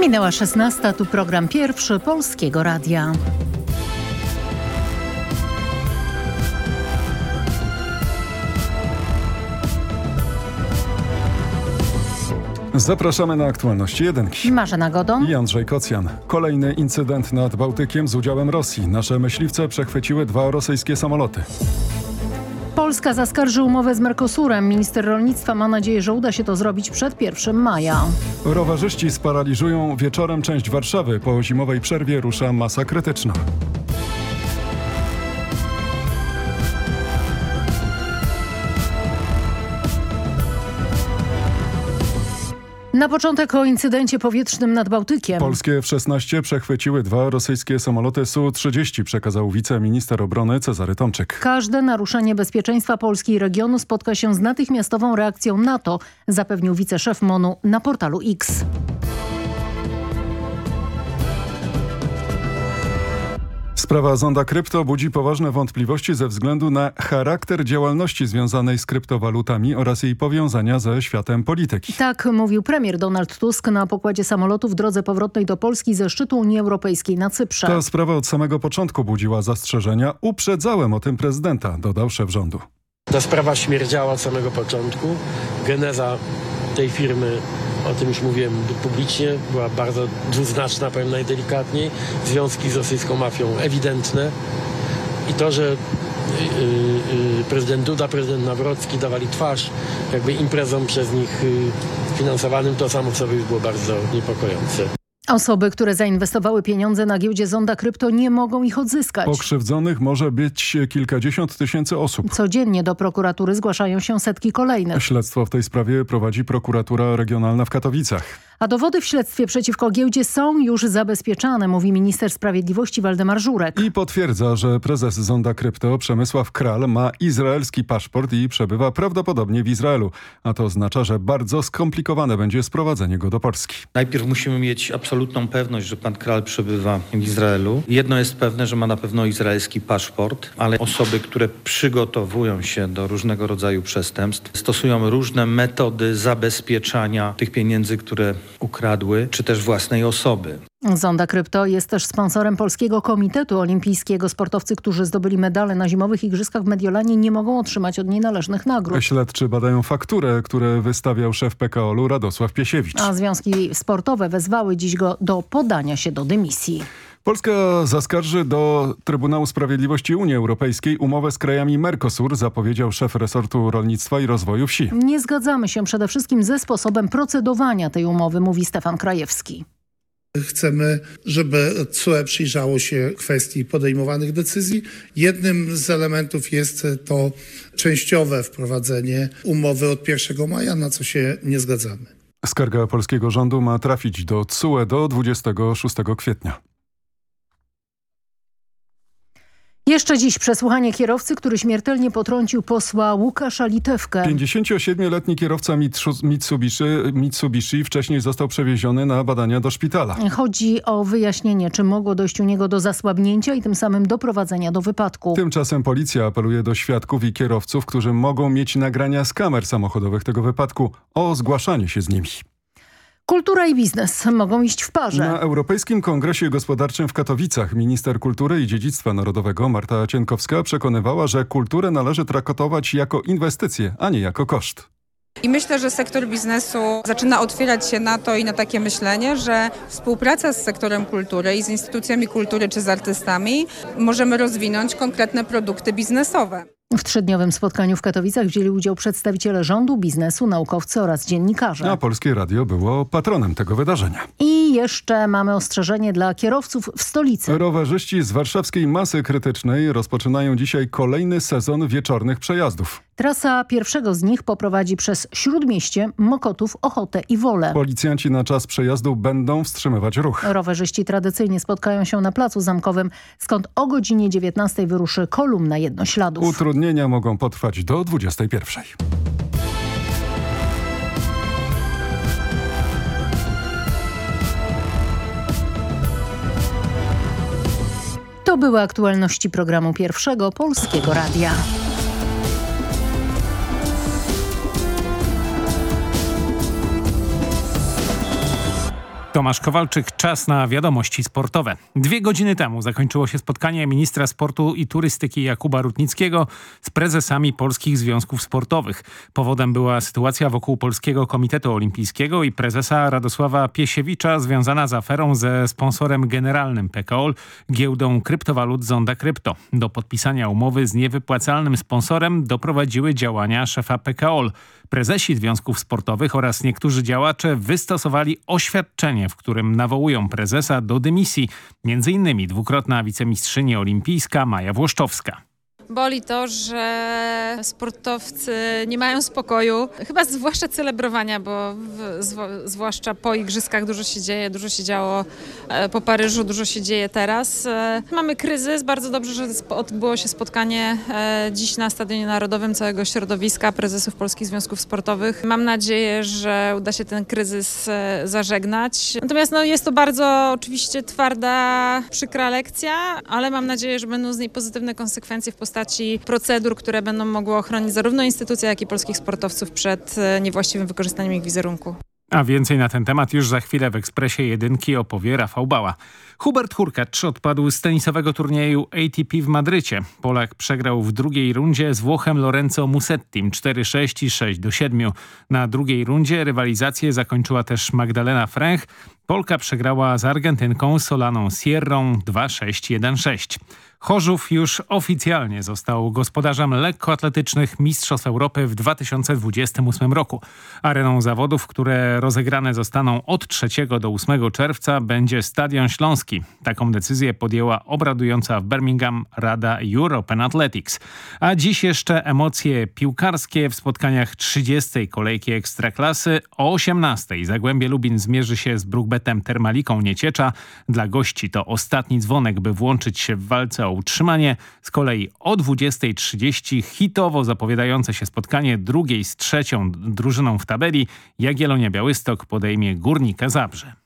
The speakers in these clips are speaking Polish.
Minęła 16, tu program pierwszy Polskiego Radia. Zapraszamy na aktualności jedynki. Marzena Godon I Andrzej Kocjan. Kolejny incydent nad Bałtykiem z udziałem Rosji. Nasze myśliwce przechwyciły dwa rosyjskie samoloty. Polska zaskarży umowę z Mercosurem. Minister rolnictwa ma nadzieję, że uda się to zrobić przed 1 maja. Rowerzyści sparaliżują wieczorem część Warszawy. Po zimowej przerwie rusza masa krytyczna. Na początek o incydencie powietrznym nad Bałtykiem. Polskie F-16 przechwyciły dwa rosyjskie samoloty Su-30, przekazał wiceminister obrony Cezary Tomczyk. Każde naruszenie bezpieczeństwa Polski i regionu spotka się z natychmiastową reakcją NATO, zapewnił wiceszef MONU na portalu X. Sprawa zonda krypto budzi poważne wątpliwości ze względu na charakter działalności związanej z kryptowalutami oraz jej powiązania ze światem polityki. Tak mówił premier Donald Tusk na pokładzie samolotu w drodze powrotnej do Polski ze szczytu Unii Europejskiej na Cyprze. Ta sprawa od samego początku budziła zastrzeżenia. Uprzedzałem o tym prezydenta, dodał szef rządu. Ta sprawa śmierdziała od samego początku. Geneza tej firmy o tym już mówiłem publicznie, była bardzo dwuznaczna, powiem najdelikatniej. Związki z rosyjską mafią ewidentne. I to, że yy, yy, prezydent Duda, prezydent Nawrocki dawali twarz jakby imprezom przez nich finansowanym, to samo w sobie już było bardzo niepokojące. Osoby, które zainwestowały pieniądze na giełdzie Zonda Krypto nie mogą ich odzyskać. Pokrzywdzonych może być kilkadziesiąt tysięcy osób. Codziennie do prokuratury zgłaszają się setki kolejnych. Śledztwo w tej sprawie prowadzi prokuratura regionalna w Katowicach. A dowody w śledztwie przeciwko giełdzie są już zabezpieczane, mówi minister sprawiedliwości Waldemar Żurek. I potwierdza, że prezes Zonda Krypto Przemysław Kral ma izraelski paszport i przebywa prawdopodobnie w Izraelu. A to oznacza, że bardzo skomplikowane będzie sprowadzenie go do Polski. Najpierw musimy mieć absolutną pewność, że pan Kral przebywa w Izraelu. Jedno jest pewne, że ma na pewno izraelski paszport, ale osoby, które przygotowują się do różnego rodzaju przestępstw, stosują różne metody zabezpieczania tych pieniędzy, które ukradły, czy też własnej osoby. Zonda Krypto jest też sponsorem Polskiego Komitetu Olimpijskiego. Sportowcy, którzy zdobyli medale na zimowych igrzyskach w Mediolanie nie mogą otrzymać od niej należnych nagród. Śledczy badają fakturę, które wystawiał szef PKOL-u Radosław Piesiewicz. A związki sportowe wezwały dziś go do podania się do dymisji. Polska zaskarży do Trybunału Sprawiedliwości Unii Europejskiej umowę z krajami Mercosur, zapowiedział szef resortu rolnictwa i rozwoju wsi. Nie zgadzamy się przede wszystkim ze sposobem procedowania tej umowy, mówi Stefan Krajewski. Chcemy, żeby CUE przyjrzało się kwestii podejmowanych decyzji. Jednym z elementów jest to częściowe wprowadzenie umowy od 1 maja, na co się nie zgadzamy. Skarga polskiego rządu ma trafić do CUE do 26 kwietnia. Jeszcze dziś przesłuchanie kierowcy, który śmiertelnie potrącił posła Łukasza Litewkę. 57-letni kierowca Mitsubishi, Mitsubishi wcześniej został przewieziony na badania do szpitala. Chodzi o wyjaśnienie, czy mogło dojść u niego do zasłabnięcia i tym samym doprowadzenia do wypadku. Tymczasem policja apeluje do świadków i kierowców, którzy mogą mieć nagrania z kamer samochodowych tego wypadku o zgłaszanie się z nimi. Kultura i biznes mogą iść w parze. Na Europejskim Kongresie Gospodarczym w Katowicach minister kultury i dziedzictwa narodowego Marta Cienkowska przekonywała, że kulturę należy traktować jako inwestycję, a nie jako koszt. I myślę, że sektor biznesu zaczyna otwierać się na to i na takie myślenie, że współpraca z sektorem kultury i z instytucjami kultury czy z artystami możemy rozwinąć konkretne produkty biznesowe. W trzydniowym spotkaniu w Katowicach wzięli udział przedstawiciele rządu, biznesu, naukowcy oraz dziennikarze. A Polskie Radio było patronem tego wydarzenia. I jeszcze mamy ostrzeżenie dla kierowców w stolicy. Rowerzyści z warszawskiej masy krytycznej rozpoczynają dzisiaj kolejny sezon wieczornych przejazdów. Trasa pierwszego z nich poprowadzi przez Śródmieście, Mokotów, Ochotę i Wolę. Policjanci na czas przejazdu będą wstrzymywać ruch. Rowerzyści tradycyjnie spotkają się na Placu Zamkowym, skąd o godzinie 19 wyruszy kolumna jednośladów. Utrudnienia mogą potrwać do 21. To były aktualności programu Pierwszego Polskiego Radia. Tomasz Kowalczyk, czas na wiadomości sportowe. Dwie godziny temu zakończyło się spotkanie ministra sportu i turystyki Jakuba Rutnickiego z prezesami polskich związków sportowych. Powodem była sytuacja wokół Polskiego Komitetu Olimpijskiego i prezesa Radosława Piesiewicza związana z aferą ze sponsorem generalnym PKOL, giełdą kryptowalut Zonda Krypto. Do podpisania umowy z niewypłacalnym sponsorem doprowadziły działania szefa PKOL. Prezesi związków sportowych oraz niektórzy działacze wystosowali oświadczenie, w którym nawołują prezesa do dymisji, m.in. dwukrotna wicemistrzyni olimpijska Maja Włoszczowska. Boli to, że sportowcy nie mają spokoju, chyba zwłaszcza celebrowania, bo w, zwłaszcza po igrzyskach dużo się dzieje, dużo się działo e, po Paryżu, dużo się dzieje teraz. E, mamy kryzys, bardzo dobrze, że odbyło się spotkanie e, dziś na Stadionie Narodowym całego środowiska prezesów Polskich Związków Sportowych. Mam nadzieję, że uda się ten kryzys zażegnać. Natomiast no, jest to bardzo oczywiście twarda, przykra lekcja, ale mam nadzieję, że będą z niej pozytywne konsekwencje w postaci postaci procedur, które będą mogły ochronić zarówno instytucje, jak i polskich sportowców przed e, niewłaściwym wykorzystaniem ich wizerunku. A więcej na ten temat już za chwilę w Ekspresie Jedynki opowie Rafał Bała. Hubert Hurkacz odpadł z tenisowego turnieju ATP w Madrycie. Polak przegrał w drugiej rundzie z Włochem Lorenzo Musettim 4-6 i 6-7. Na drugiej rundzie rywalizację zakończyła też Magdalena Fręch. Polka przegrała z Argentynką Solaną Sierrą 2-6-1-6. Chorzów już oficjalnie został gospodarzem lekkoatletycznych Mistrzostw Europy w 2028 roku. Areną zawodów, które rozegrane zostaną od 3 do 8 czerwca będzie Stadion Śląski. Taką decyzję podjęła obradująca w Birmingham Rada European Athletics. A dziś jeszcze emocje piłkarskie w spotkaniach 30. kolejki Ekstraklasy o 18. Zagłębie Lubin zmierzy się z Brukbetem Termaliką Nieciecza. Dla gości to ostatni dzwonek, by włączyć się w walce o utrzymanie. Z kolei o 20.30 hitowo zapowiadające się spotkanie drugiej z trzecią drużyną w tabeli Jagiellonia Białystok podejmie Górnika Zabrze.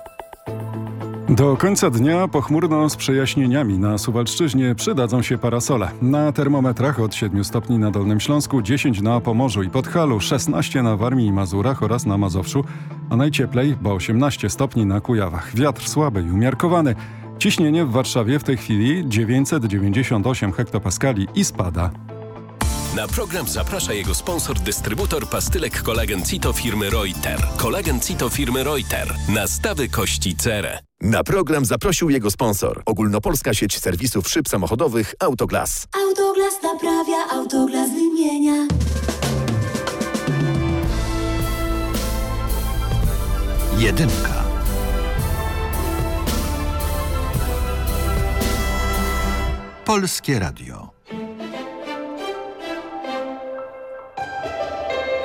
Do końca dnia pochmurno z przejaśnieniami. Na Suwalszczyźnie przydadzą się parasole. Na termometrach od 7 stopni na Dolnym Śląsku, 10 na Pomorzu i Podhalu, 16 na Warmii i Mazurach oraz na Mazowszu, a najcieplej, bo 18 stopni na Kujawach. Wiatr słaby i umiarkowany. Ciśnienie w Warszawie w tej chwili 998 hektopaskali i spada. Na program zaprasza jego sponsor, dystrybutor pastylek kolagen Cito firmy Reuter. Kolagen Cito firmy Reuter. Nastawy kości cerę. Na program zaprosił jego sponsor. Ogólnopolska sieć serwisów szyb samochodowych Autoglas. Autoglas naprawia, Autoglas wymienia. Jedynka. Polskie Radio.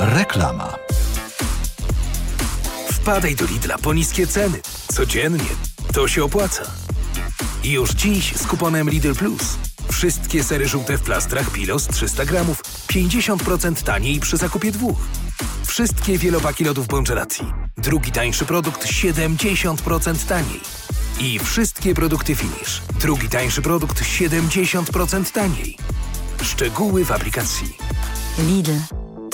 Reklama. Wpadaj do Lidla po niskie ceny. Codziennie. To się opłaca. I już dziś z kuponem Lidl Plus. Wszystkie sery żółte w plastrach Pilos 300 gramów. 50% taniej przy zakupie dwóch. Wszystkie wielopaki lodów Bączeracji. Drugi tańszy produkt 70% taniej. I wszystkie produkty Finish. Drugi tańszy produkt 70% taniej. Szczegóły w aplikacji. Lidl.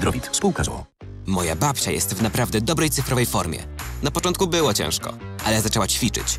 Zdrowit. Spółka ZOO. Moja babcia jest w naprawdę dobrej cyfrowej formie. Na początku było ciężko, ale zaczęła ćwiczyć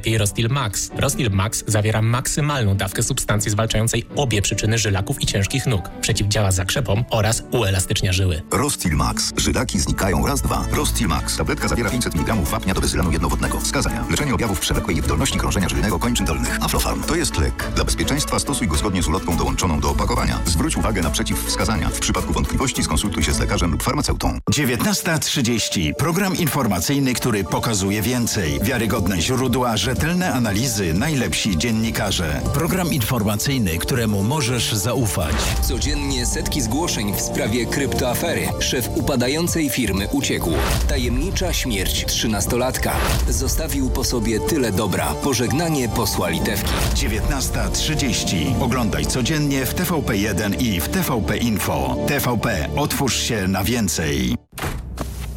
Rostil Max. Rostil Max zawiera maksymalną dawkę substancji zwalczającej obie przyczyny żylaków i ciężkich nóg. Przeciwdziała zakrzepom oraz uelastycznia żyły. Rostil Max. Żylaki znikają raz, dwa. Rostil Max. Tabletka zawiera 500 mg wapnia do bezylanu jednowodnego. Wskazania. Leczenie objawów przewlekłej wdolności krążenia żylnego kończyn dolnych. Aflofarm. To jest lek. Dla bezpieczeństwa stosuj go zgodnie z ulotką dołączoną do opakowania. Zwróć uwagę na przeciwwskazania. W przypadku wątpliwości skonsultuj się z lekarzem lub farmaceutą. 19.30. Program informacyjny, który pokazuje więcej. Wiarygodne źródła, rzetelne analizy, najlepsi dziennikarze. Program informacyjny, któremu możesz zaufać. Codziennie setki zgłoszeń w sprawie kryptoafery. Szef upadającej firmy uciekł. Tajemnicza śmierć trzynastolatka. Zostawił po sobie tyle dobra. Pożegnanie posła Litewki. 19.30. Oglądaj codziennie w TVP1 i w TVP Info. TVP. Otwórz się na więcej.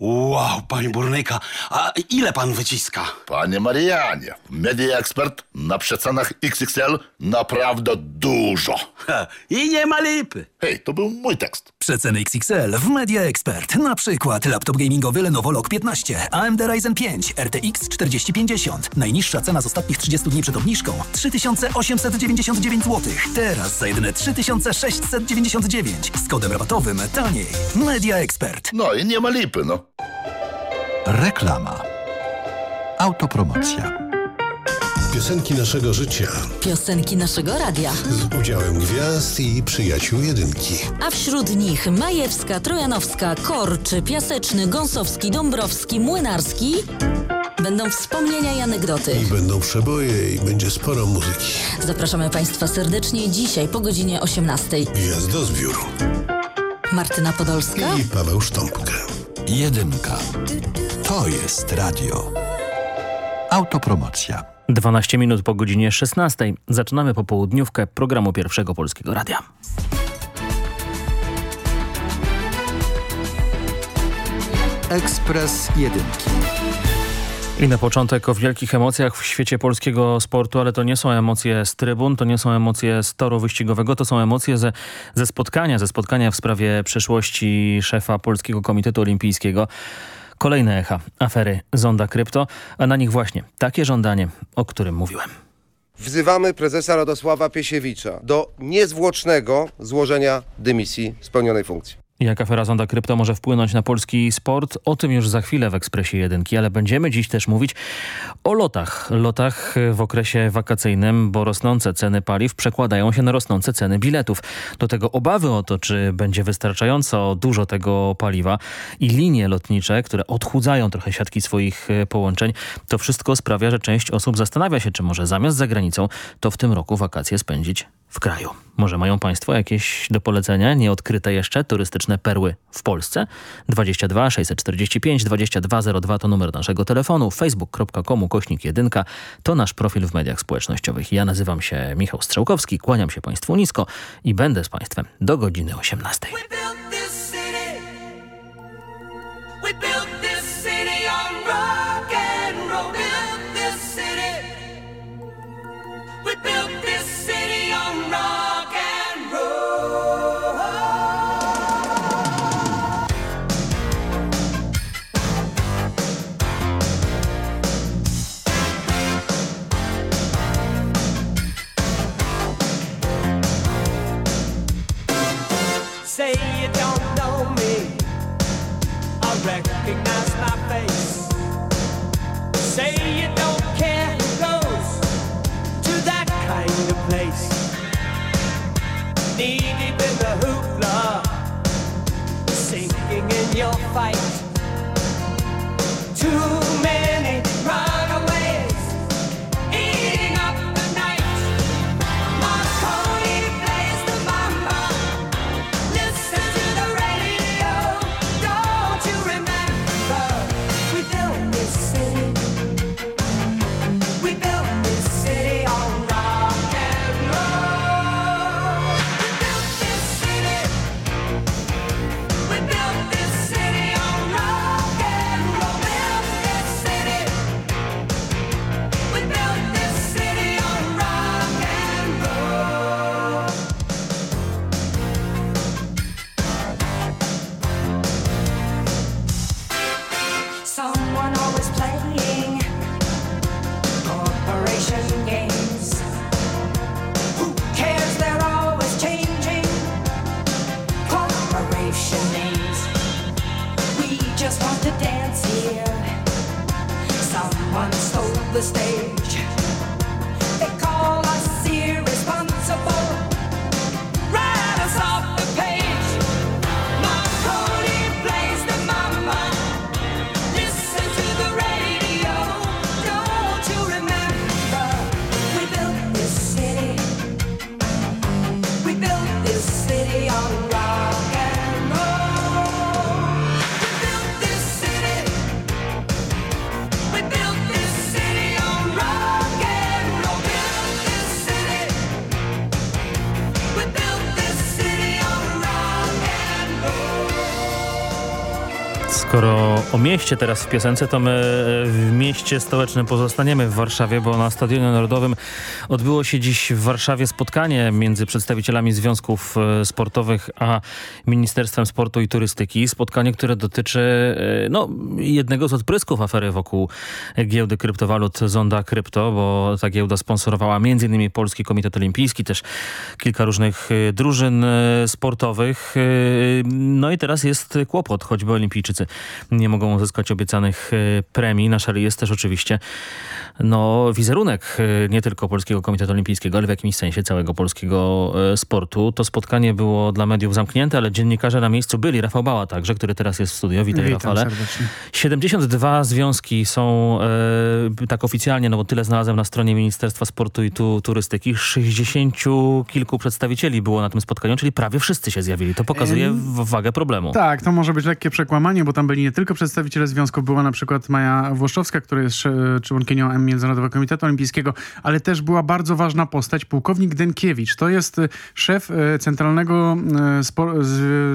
Wow, panie burnyka, a ile pan wyciska? Panie Marianie, Media Expert na przecenach XXL naprawdę dużo. Ha, I nie ma lipy. Hej, to był mój tekst. Przeceny XXL w Media Expert. Na przykład laptop gamingowy Lenovo Log 15, AMD Ryzen 5, RTX 4050. Najniższa cena z ostatnich 30 dni przed obniżką 3899 zł. Teraz za jedyne 3699 z kodem rabatowym taniej. Media Expert. No i nie ma lipy, no. Reklama. Autopromocja. Piosenki naszego życia. Piosenki naszego radia. Z udziałem gwiazd i przyjaciół jedynki. A wśród nich Majewska, Trojanowska, Korczy, Piaseczny, Gąsowski, Dąbrowski, Młynarski. Będą wspomnienia i anegdoty. I będą przeboje i będzie sporo muzyki. Zapraszamy Państwa serdecznie dzisiaj po godzinie 18. Gwiazdozbiór. Martyna Podolska i Paweł Sztąpkę. Jedynka. To jest radio. Autopromocja. 12 minut po godzinie 16. Zaczynamy popołudniówkę programu Pierwszego Polskiego Radia. Ekspres Jedynki. I na początek o wielkich emocjach w świecie polskiego sportu, ale to nie są emocje z trybun, to nie są emocje z toru wyścigowego, to są emocje ze, ze spotkania, ze spotkania w sprawie przeszłości szefa Polskiego Komitetu Olimpijskiego. Kolejne echa afery Zonda Krypto, a na nich właśnie takie żądanie, o którym mówiłem. Wzywamy prezesa Radosława Piesiewicza do niezwłocznego złożenia dymisji z pełnionej funkcji. Jak afera Zonda Krypto może wpłynąć na polski sport? O tym już za chwilę w Ekspresie Jedynki, ale będziemy dziś też mówić o lotach. Lotach w okresie wakacyjnym, bo rosnące ceny paliw przekładają się na rosnące ceny biletów. Do tego obawy o to, czy będzie wystarczająco dużo tego paliwa i linie lotnicze, które odchudzają trochę siatki swoich połączeń, to wszystko sprawia, że część osób zastanawia się, czy może zamiast za granicą, to w tym roku wakacje spędzić w kraju. Może mają Państwo jakieś do polecenia, nieodkryte jeszcze turystyczne perły w Polsce? 22 645 2202 to numer naszego telefonu, facebook.com kośnik 1 to nasz profil w mediach społecznościowych. Ja nazywam się Michał Strzałkowski, kłaniam się Państwu nisko i będę z Państwem do godziny 18. Your fight. Too many o mieście teraz w piosence, to my w mieście stołecznym pozostaniemy w Warszawie, bo na Stadionie Narodowym odbyło się dziś w Warszawie spotkanie między przedstawicielami związków e, sportowych a Ministerstwem Sportu i Turystyki. Spotkanie, które dotyczy e, no, jednego z odprysków afery wokół giełdy kryptowalut Zonda Krypto, bo ta giełda sponsorowała m.in. Polski Komitet Olimpijski, też kilka różnych e, drużyn e, sportowych. E, No i teraz jest kłopot, choćby olimpijczycy nie mogą uzyskać obiecanych premii. Na szali jest też oczywiście no, wizerunek nie tylko Polskiego Komitetu Olimpijskiego, ale w jakimś sensie całego polskiego sportu. To spotkanie było dla mediów zamknięte, ale dziennikarze na miejscu byli. Rafał Bała także, który teraz jest w studio. Witaj Witam Rafale. serdecznie. 72 związki są e, tak oficjalnie, no bo tyle znalazłem na stronie Ministerstwa Sportu i tu, Turystyki. 60 kilku przedstawicieli było na tym spotkaniu, czyli prawie wszyscy się zjawili. To pokazuje w- wagę problemu. Tak, to może być lekkie przekłamanie, bo tam byli nie tylko przedstawiciele związków, była na przykład Maja Włoszczowska, która jest e, członkinią Międzynarodowego Komitetu Olimpijskiego, ale też była bardzo ważna postać, pułkownik Denkiewicz. To jest e, szef e, Centralnego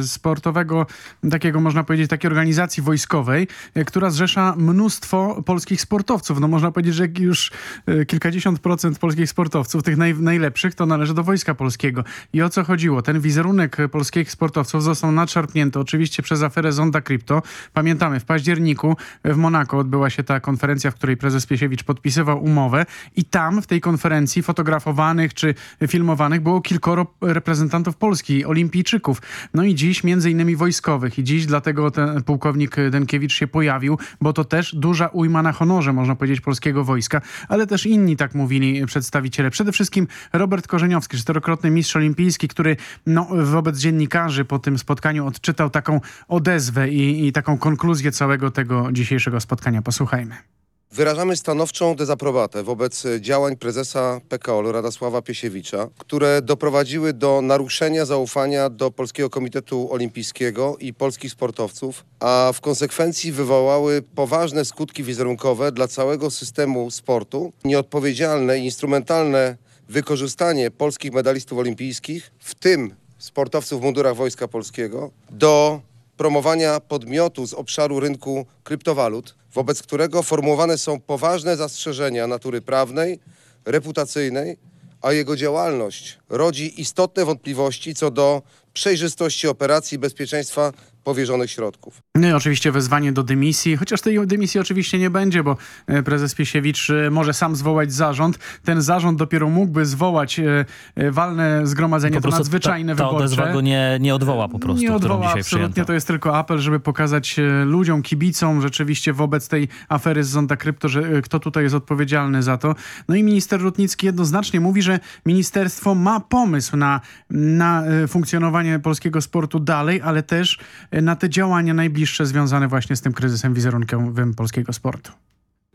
Sportowego, takiego można powiedzieć, takiej organizacji wojskowej, która zrzesza mnóstwo polskich sportowców. No można powiedzieć, że już e, kilkadziesiąt procent polskich sportowców, tych naj, najlepszych, to należy do Wojska Polskiego. I o co chodziło? Ten wizerunek e, polskich sportowców został nadszarpnięty oczywiście przez aferę Zonda Crypto. Pamiętamy, w październiku w Monako odbyła się ta konferencja, w której prezes Piesiewicz podpisywał umowę i tam w tej konferencji fotografowanych czy filmowanych było kilkoro reprezentantów Polski, olimpijczyków. No i dziś między innymi wojskowych i dziś dlatego ten pułkownik Denkiewicz się pojawił, bo to też duża ujma na honorze, można powiedzieć, polskiego wojska, ale też inni tak mówili przedstawiciele. Przede wszystkim Robert Korzeniowski, czterokrotny mistrz olimpijski, który no, wobec dziennikarzy po tym spotkaniu odczytał taką odezwę i, i taką konkluzję całego tego dzisiejszego spotkania. Posłuchajmy. Wyrażamy stanowczą dezaprobatę wobec działań prezesa PKO Radosława Piesiewicza, które doprowadziły do naruszenia zaufania do Polskiego Komitetu Olimpijskiego i polskich sportowców, a w konsekwencji wywołały poważne skutki wizerunkowe dla całego systemu sportu, nieodpowiedzialne i instrumentalne wykorzystanie polskich medalistów olimpijskich, w tym sportowców w mundurach Wojska Polskiego, do promowania podmiotu z obszaru rynku kryptowalut, wobec którego formułowane są poważne zastrzeżenia natury prawnej, reputacyjnej, a jego działalność rodzi istotne wątpliwości co do przejrzystości operacji bezpieczeństwa powierzonych środków. No i oczywiście wezwanie do dymisji, chociaż tej dymisji oczywiście nie będzie, bo e, prezes Piesiewicz e, może sam zwołać zarząd. Ten zarząd dopiero mógłby zwołać e, walne zgromadzenie, to nadzwyczajne ta, ta wyborcze. odezwa go nie, nie odwoła po prostu, Nie odwoła absolutnie, przyjęto. to jest tylko apel, żeby pokazać ludziom, kibicom rzeczywiście wobec tej afery z Zonda Krypto, że kto tutaj jest odpowiedzialny za to. No i minister Rutnicki jednoznacznie mówi, że ministerstwo ma pomysł na, na funkcjonowanie polskiego sportu dalej, ale też na te działania najbliższe związane właśnie z tym kryzysem wizerunkowym polskiego sportu.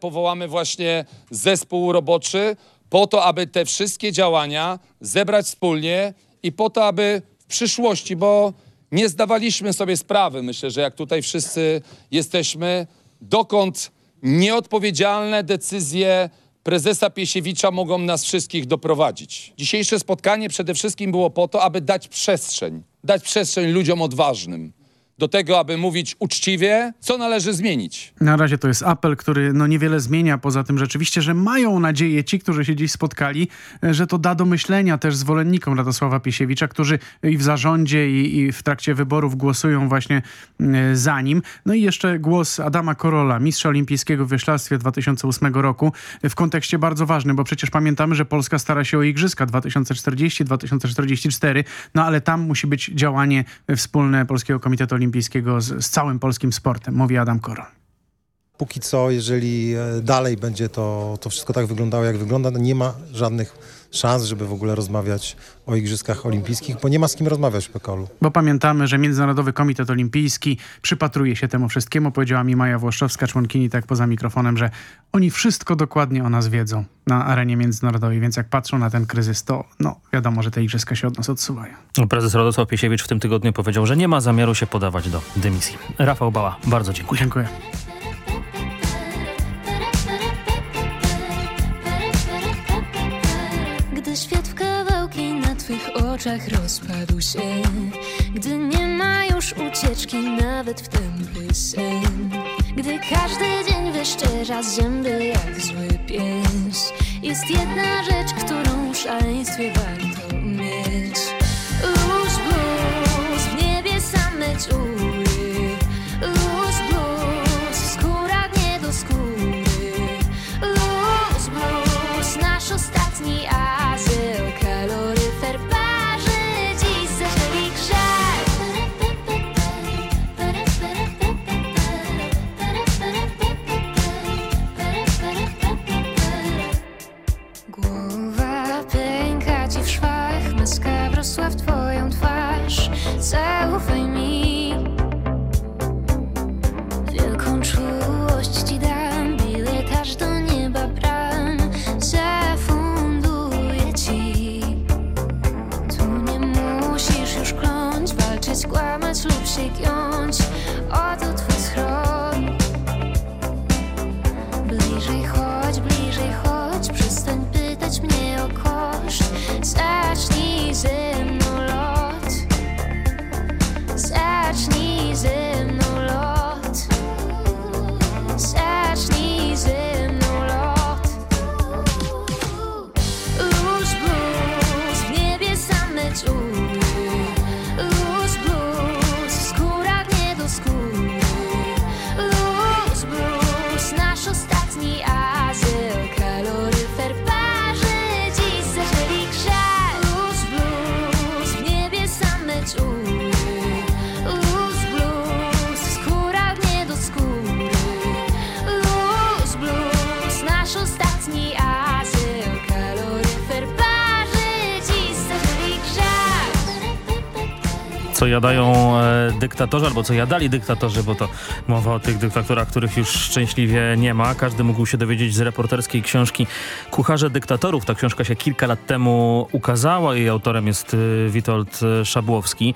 Powołamy właśnie zespół roboczy po to, aby te wszystkie działania zebrać wspólnie i po to, aby w przyszłości, bo nie zdawaliśmy sobie sprawy, myślę, że jak tutaj wszyscy jesteśmy, dokąd nieodpowiedzialne decyzje prezesa Piesiewicza mogą nas wszystkich doprowadzić. Dzisiejsze spotkanie przede wszystkim było po to, aby dać przestrzeń, dać przestrzeń ludziom odważnym do tego, aby mówić uczciwie, co należy zmienić. Na razie to jest apel, który no niewiele zmienia, poza tym rzeczywiście, że mają nadzieję ci, którzy się dziś spotkali, że to da do myślenia też zwolennikom Radosława Piesiewicza, którzy i w zarządzie i, i w trakcie wyborów głosują właśnie e, za nim. No i jeszcze głos Adama Korola, mistrza olimpijskiego w wioślarstwie 2008 roku w kontekście bardzo ważnym, bo przecież pamiętamy, że Polska stara się o Igrzyska 2040-2044, no ale tam musi być działanie wspólne Polskiego Komitetu Olimpijskiego z, z całym polskim sportem, mówi Adam Korol. Póki co, jeżeli e, dalej będzie to, to wszystko tak wyglądało, jak wygląda, no nie ma żadnych szans, żeby w ogóle rozmawiać o Igrzyskach Olimpijskich, bo nie ma z kim rozmawiać w PKOL-u. Bo pamiętamy, że Międzynarodowy Komitet Olimpijski przypatruje się temu wszystkiemu. Powiedziała mi Maja Włoszczowska, członkini tak poza mikrofonem, że oni wszystko dokładnie o nas wiedzą na arenie międzynarodowej, więc jak patrzą na ten kryzys, to no wiadomo, że te igrzyska się od nas odsuwają. Prezes Radosław Piesiewicz w tym tygodniu powiedział, że nie ma zamiaru się podawać do dymisji. Rafał Bała, bardzo dziękuję. Dziękuję. Oczach rozpadł się. Gdy nie ma już ucieczki nawet w tępy sen Gdy każdy dzień wyszczerza zęby jak zły pies. Jest jedna rzecz, którą w szaleństwie warto mieć blues, w niebie same dziury W twoją twarz Zaufaj mi. Wielką czułość ci dam Bilet aż do nieba bram. Zafunduję ci. Tu nie musisz już kląć Walczyć, kłamać lub się giąć. Oto twój schron Co jadają e, dyktatorzy, albo co jadali dyktatorzy, bo to mowa o tych dyktatorach, których już szczęśliwie nie ma. Każdy mógł się dowiedzieć z reporterskiej książki Kucharze dyktatorów. Ta książka się kilka lat temu ukazała. Jej autorem jest e, Witold e, Szabłowski.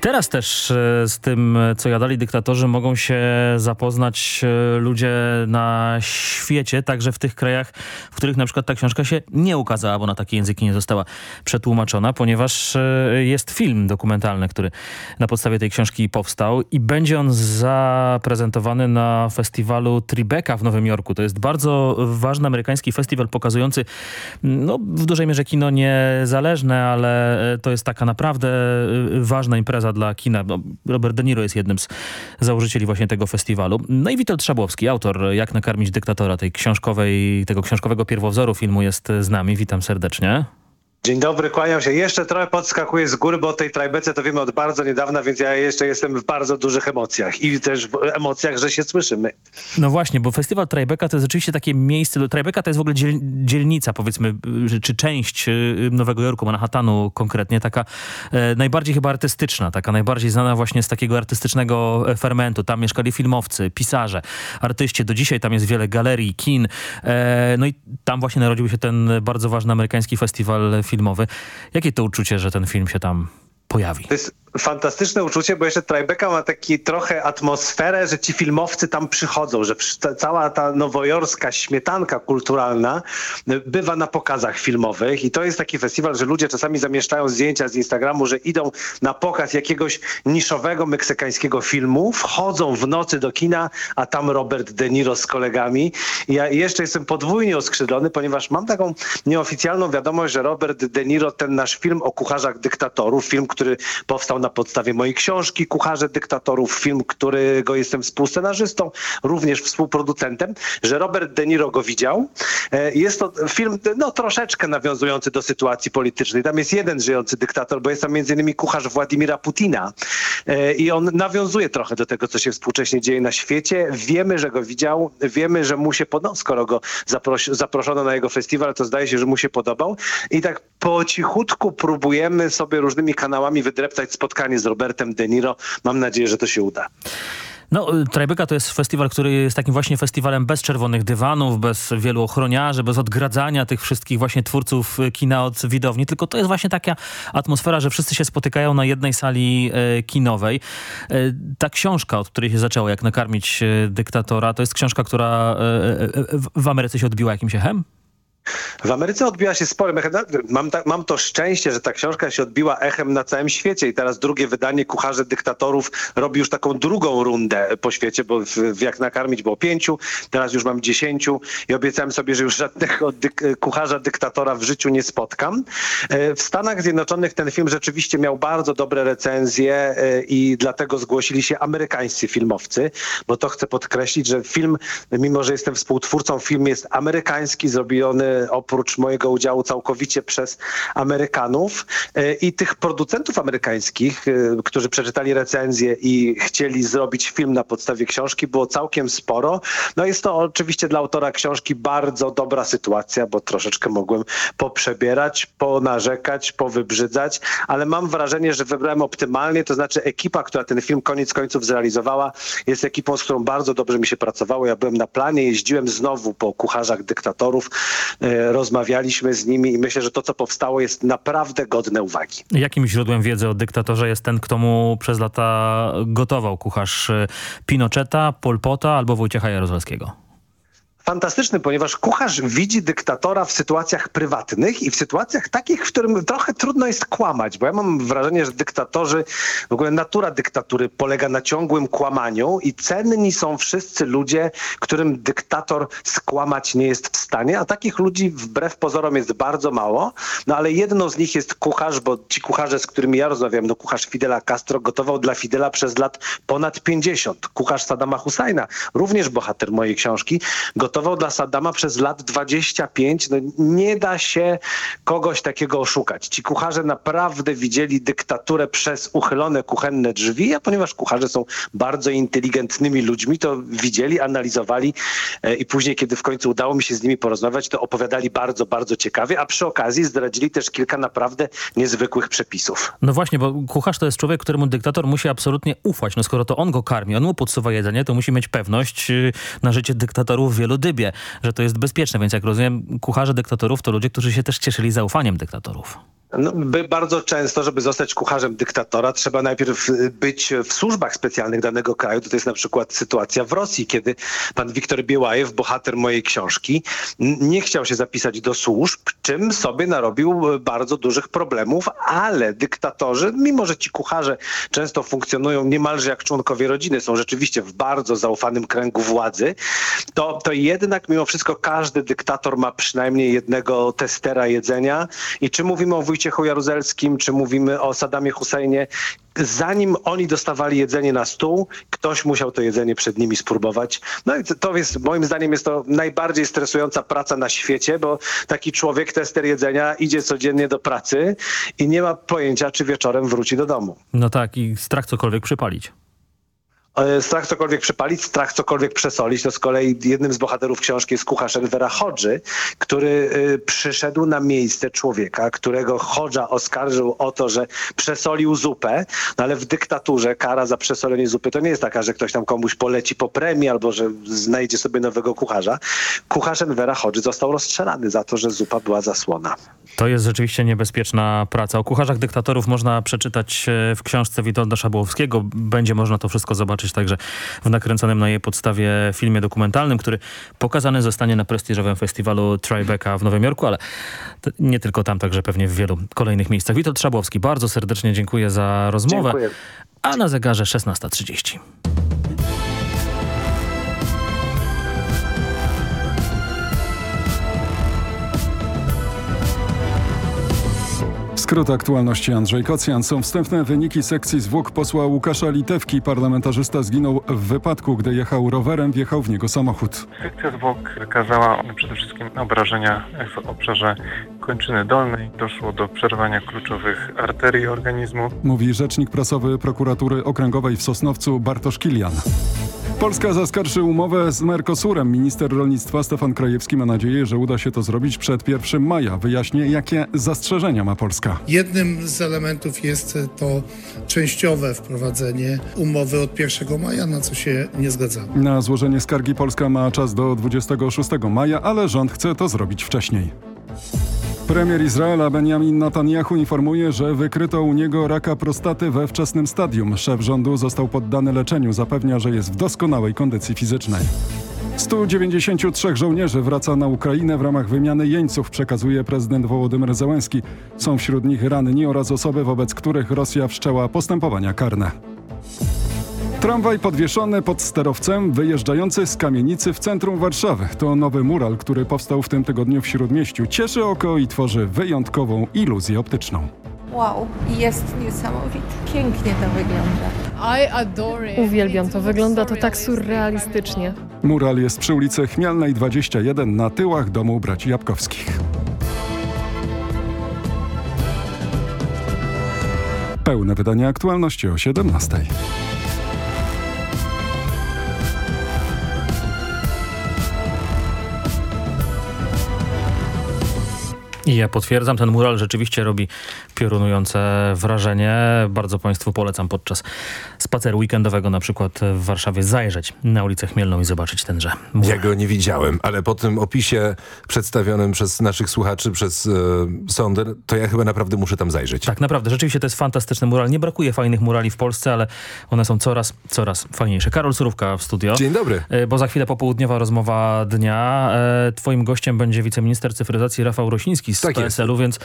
Teraz też z tym, co jadali dyktatorzy, mogą się zapoznać ludzie na świecie, także w tych krajach, w których na przykład ta książka się nie ukazała, bo na takie języki nie została przetłumaczona, ponieważ jest film dokumentalny, który na podstawie tej książki powstał i będzie on zaprezentowany na festiwalu Tribeca w Nowym Jorku. To jest bardzo ważny amerykański festiwal pokazujący no, w dużej mierze kino niezależne, ale e, to jest taka naprawdę e, ważna impreza dla kina. Robert De Niro jest jednym z założycieli właśnie tego festiwalu. No i Witold Szabłowski, autor Jak nakarmić dyktatora, tej książkowej, tego książkowego pierwowzoru filmu jest z nami. Witam serdecznie. Dzień dobry, kłaniam się. Jeszcze trochę podskakuję z góry, bo o tej trajbece to wiemy od bardzo niedawna, więc ja jeszcze jestem w bardzo dużych emocjach i też w emocjach, że się słyszymy. No właśnie, bo festiwal Tribeca to jest rzeczywiście takie miejsce, Tribeca to jest w ogóle dziel, dzielnica, powiedzmy, czy część y, Nowego Jorku, Manhattanu konkretnie, taka e, najbardziej chyba artystyczna, taka najbardziej znana właśnie z takiego artystycznego e, fermentu. Tam mieszkali filmowcy, pisarze, artyści. Do dzisiaj tam jest wiele galerii, kin. E, no i tam właśnie narodził się ten bardzo ważny amerykański festiwal filmowy. Jakie to uczucie, że ten film się tam pojawi? Fantastyczne uczucie, bo jeszcze Tribeca ma taki trochę atmosferę, że ci filmowcy tam przychodzą, że cała ta nowojorska śmietanka kulturalna y, bywa na pokazach filmowych i to jest taki festiwal, że ludzie czasami zamieszczają zdjęcia z Instagramu, że idą na pokaz jakiegoś niszowego meksykańskiego filmu, wchodzą w nocy do kina, a tam Robert De Niro z kolegami. Ja jeszcze jestem podwójnie oskrzydlony, ponieważ mam taką nieoficjalną wiadomość, że Robert De Niro, ten nasz film o kucharzach dyktatorów, film, który powstał na podstawie mojej książki Kucharze dyktatorów, film, którego jestem współscenarzystą, również współproducentem, że Robert De Niro go widział. E, Jest to film no, troszeczkę nawiązujący do sytuacji politycznej. Tam jest jeden żyjący dyktator, bo jest tam między innymi kucharz Władimira Putina E, i on nawiązuje trochę do tego, co się współcześnie dzieje na świecie. Wiemy, że go widział, wiemy, że mu się podobał, skoro go zaprosi, zaproszono na jego festiwal, to zdaje się, że mu się podobał i tak po cichutku próbujemy sobie różnymi kanałami wydreptać spotkanie z Robertem De Niro. Mam nadzieję, że to się uda. No, y, Tribeca to jest festiwal, który jest takim właśnie festiwalem bez czerwonych dywanów, bez wielu ochroniarzy, bez odgradzania tych wszystkich właśnie twórców y, kina od widowni, tylko to jest właśnie taka atmosfera, że wszyscy się spotykają na jednej sali e, kinowej. Ta książka, od której się zaczęło, jak nakarmić dyktatora, to jest książka, która w Ameryce się odbiła jakimś echem? W Ameryce odbiła się sporym. Mam, mam to szczęście, że ta książka się odbiła echem na całym świecie i teraz drugie wydanie Kucharze Dyktatorów robi już taką drugą rundę po świecie, bo w, w Jak nakarmić było pięciu, teraz już mam dziesięciu i obiecałem sobie, że już żadnego dyk, kucharza dyktatora w życiu nie spotkam. E, W Stanach Zjednoczonych ten film rzeczywiście miał bardzo dobre recenzje e, i dlatego zgłosili się amerykańscy filmowcy, bo to chcę podkreślić, że film, mimo że jestem współtwórcą, film jest amerykański, zrobiony oprócz mojego udziału całkowicie przez Amerykanów E, i tych producentów amerykańskich, e, którzy przeczytali recenzję i chcieli zrobić film na podstawie książki, było całkiem sporo. No jest to oczywiście dla autora książki bardzo dobra sytuacja, bo troszeczkę mogłem poprzebierać, ponarzekać, powybrzydzać, ale mam wrażenie, że wybrałem optymalnie, to znaczy ekipa, która ten film koniec końców zrealizowała, jest ekipą, z którą bardzo dobrze mi się pracowało. Ja byłem na planie, jeździłem znowu po kucharzach dyktatorów, e, rozmawialiśmy z nimi i myślę, że to, co powstało, jest naprawdę godne uwagi. Jakim źródłem wiedzy o dyktatorze jest ten, kto mu przez lata gotował? Kucharz y, Pinocheta, Pol Pota albo Wojciecha Jaruzelskiego? Fantastyczny, ponieważ kucharz widzi dyktatora w sytuacjach prywatnych i w sytuacjach takich, w którym trochę trudno jest kłamać, bo ja mam wrażenie, że dyktatorzy, w ogóle natura dyktatury polega na ciągłym kłamaniu i cenni są wszyscy ludzie, którym dyktator skłamać nie jest w stanie, a takich ludzi wbrew pozorom jest bardzo mało, no ale jedną z nich jest kucharz, bo ci kucharze, z którymi ja rozmawiam, no kucharz Fidela Castro gotował dla Fidela przez lat ponad 50. Kucharz Saddama Husajna, również bohater mojej książki, gotował dla Saddama przez lat 25. No, nie da się kogoś takiego oszukać. Ci kucharze naprawdę widzieli dyktaturę przez uchylone kuchenne drzwi, a ponieważ kucharze są bardzo inteligentnymi ludźmi, to widzieli, analizowali e, i później, kiedy w końcu udało mi się z nimi porozmawiać, to opowiadali bardzo, bardzo ciekawie, a przy okazji zdradzili też kilka naprawdę niezwykłych przepisów. No właśnie, bo kucharz to jest człowiek, któremu dyktator musi absolutnie ufać. No skoro to on go karmi, on mu podsuwa jedzenie, to musi mieć pewność y, na życie dyktatorów wielu dybie, że to jest bezpieczne. Więc jak rozumiem, kucharze dyktatorów to ludzie, którzy się też cieszyli zaufaniem dyktatorów. No, by bardzo często, żeby zostać kucharzem dyktatora, trzeba najpierw y, być w służbach specjalnych danego kraju. To jest na przykład sytuacja w Rosji, kiedy pan Wiktor Biełajew, bohater mojej książki, nie chciał się zapisać do służb, czym sobie narobił y, bardzo dużych problemów, ale dyktatorzy, mimo że ci kucharze często funkcjonują niemalże jak członkowie rodziny, są rzeczywiście w bardzo zaufanym kręgu władzy, to, to jednak mimo wszystko każdy dyktator ma przynajmniej jednego testera jedzenia. I czy mówimy o Wójcie Wojciechu Jaruzelskim, czy mówimy o Saddamie Husajnie, zanim oni dostawali jedzenie na stół, ktoś musiał to jedzenie przed nimi spróbować. No i to jest, moim zdaniem jest to najbardziej stresująca praca na świecie, bo taki człowiek, tester jedzenia, idzie codziennie do pracy i nie ma pojęcia, czy wieczorem wróci do domu. No tak, i strach cokolwiek przypalić. E, Strach cokolwiek przepalić, strach cokolwiek przesolić. To z kolei jednym z bohaterów książki jest kucharz Envera Hodży, który y, przyszedł na miejsce człowieka, którego Hodża oskarżył o to, że przesolił zupę, no ale w dyktaturze kara za przesolenie zupy to nie jest taka, że ktoś tam komuś poleci po premii albo że znajdzie sobie nowego kucharza. Kucharz Envera Hodży został rozstrzelany za to, że zupa była zasłona. To jest rzeczywiście niebezpieczna praca. O kucharzach dyktatorów można przeczytać e, w książce Witolda Szabłowskiego. Będzie można to wszystko zobaczyć także w nakręconym na jej podstawie filmie dokumentalnym, który pokazany zostanie na prestiżowym festiwalu Tribeca w Nowym Jorku, ale nie tylko tam, także pewnie w wielu kolejnych miejscach. Witold Szabłowski, bardzo serdecznie dziękuję za rozmowę. Dziękuję. A na zegarze 16.30. Skrót aktualności Andrzej Kocjan. Są wstępne wyniki sekcji zwłok posła Łukasza Litewki. Parlamentarzysta zginął w wypadku, gdy jechał rowerem, wjechał w niego samochód. Sekcja zwłok wykazała przede wszystkim obrażenia w obszarze kończyny dolnej. Doszło do przerwania kluczowych arterii organizmu. Mówi rzecznik prasowy prokuratury okręgowej w Sosnowcu Bartosz Kilian. Polska zaskarży umowę z Mercosurem. Minister rolnictwa Stefan Krajewski ma nadzieję, że uda się to zrobić przed 1 maja. Wyjaśnię, jakie zastrzeżenia ma Polska. Jednym z elementów jest to częściowe wprowadzenie umowy od 1 maja, na co się nie zgadzamy. Na złożenie skargi Polska ma czas do 26 maja, ale rząd chce to zrobić wcześniej. Premier Izraela Benjamin Netanyahu informuje, że wykryto u niego raka prostaty we wczesnym stadium. Szef rządu został poddany leczeniu. Zapewnia, że jest w doskonałej kondycji fizycznej. 193 żołnierzy wraca na Ukrainę w ramach wymiany jeńców, przekazuje prezydent Wołodymyr Zełenski. Są wśród nich ranni oraz osoby, wobec których Rosja wszczęła postępowania karne. Tramwaj podwieszony pod sterowcem wyjeżdżający z kamienicy w centrum Warszawy. To nowy mural, który powstał w tym tygodniu w Śródmieściu. Cieszy oko i tworzy wyjątkową iluzję optyczną. Wow, jest niesamowity. Pięknie to wygląda. Uwielbiam to, wygląda to tak surrealistycznie. Mural jest przy ulicy Chmielnej 21 na tyłach domu braci Jabłkowskich. Pełne wydanie aktualności o 17. I ja potwierdzam, ten mural rzeczywiście robi piorunujące wrażenie. Bardzo Państwu polecam podczas spaceru weekendowego na przykład w Warszawie zajrzeć na ulicę Chmielną i zobaczyć tenże mural. Ja go nie widziałem, ale po tym opisie przedstawionym przez naszych słuchaczy, przez e, Sonder, to ja chyba naprawdę muszę tam zajrzeć. Tak, naprawdę. Rzeczywiście to jest fantastyczny mural. Nie brakuje fajnych murali w Polsce, ale one są coraz, coraz fajniejsze. Karol Surówka w studio. Dzień dobry. E, Bo za chwilę popołudniowa rozmowa dnia. E, Twoim gościem będzie wiceminister cyfryzacji Rafał Rosiński z Tak. PSL-u, więc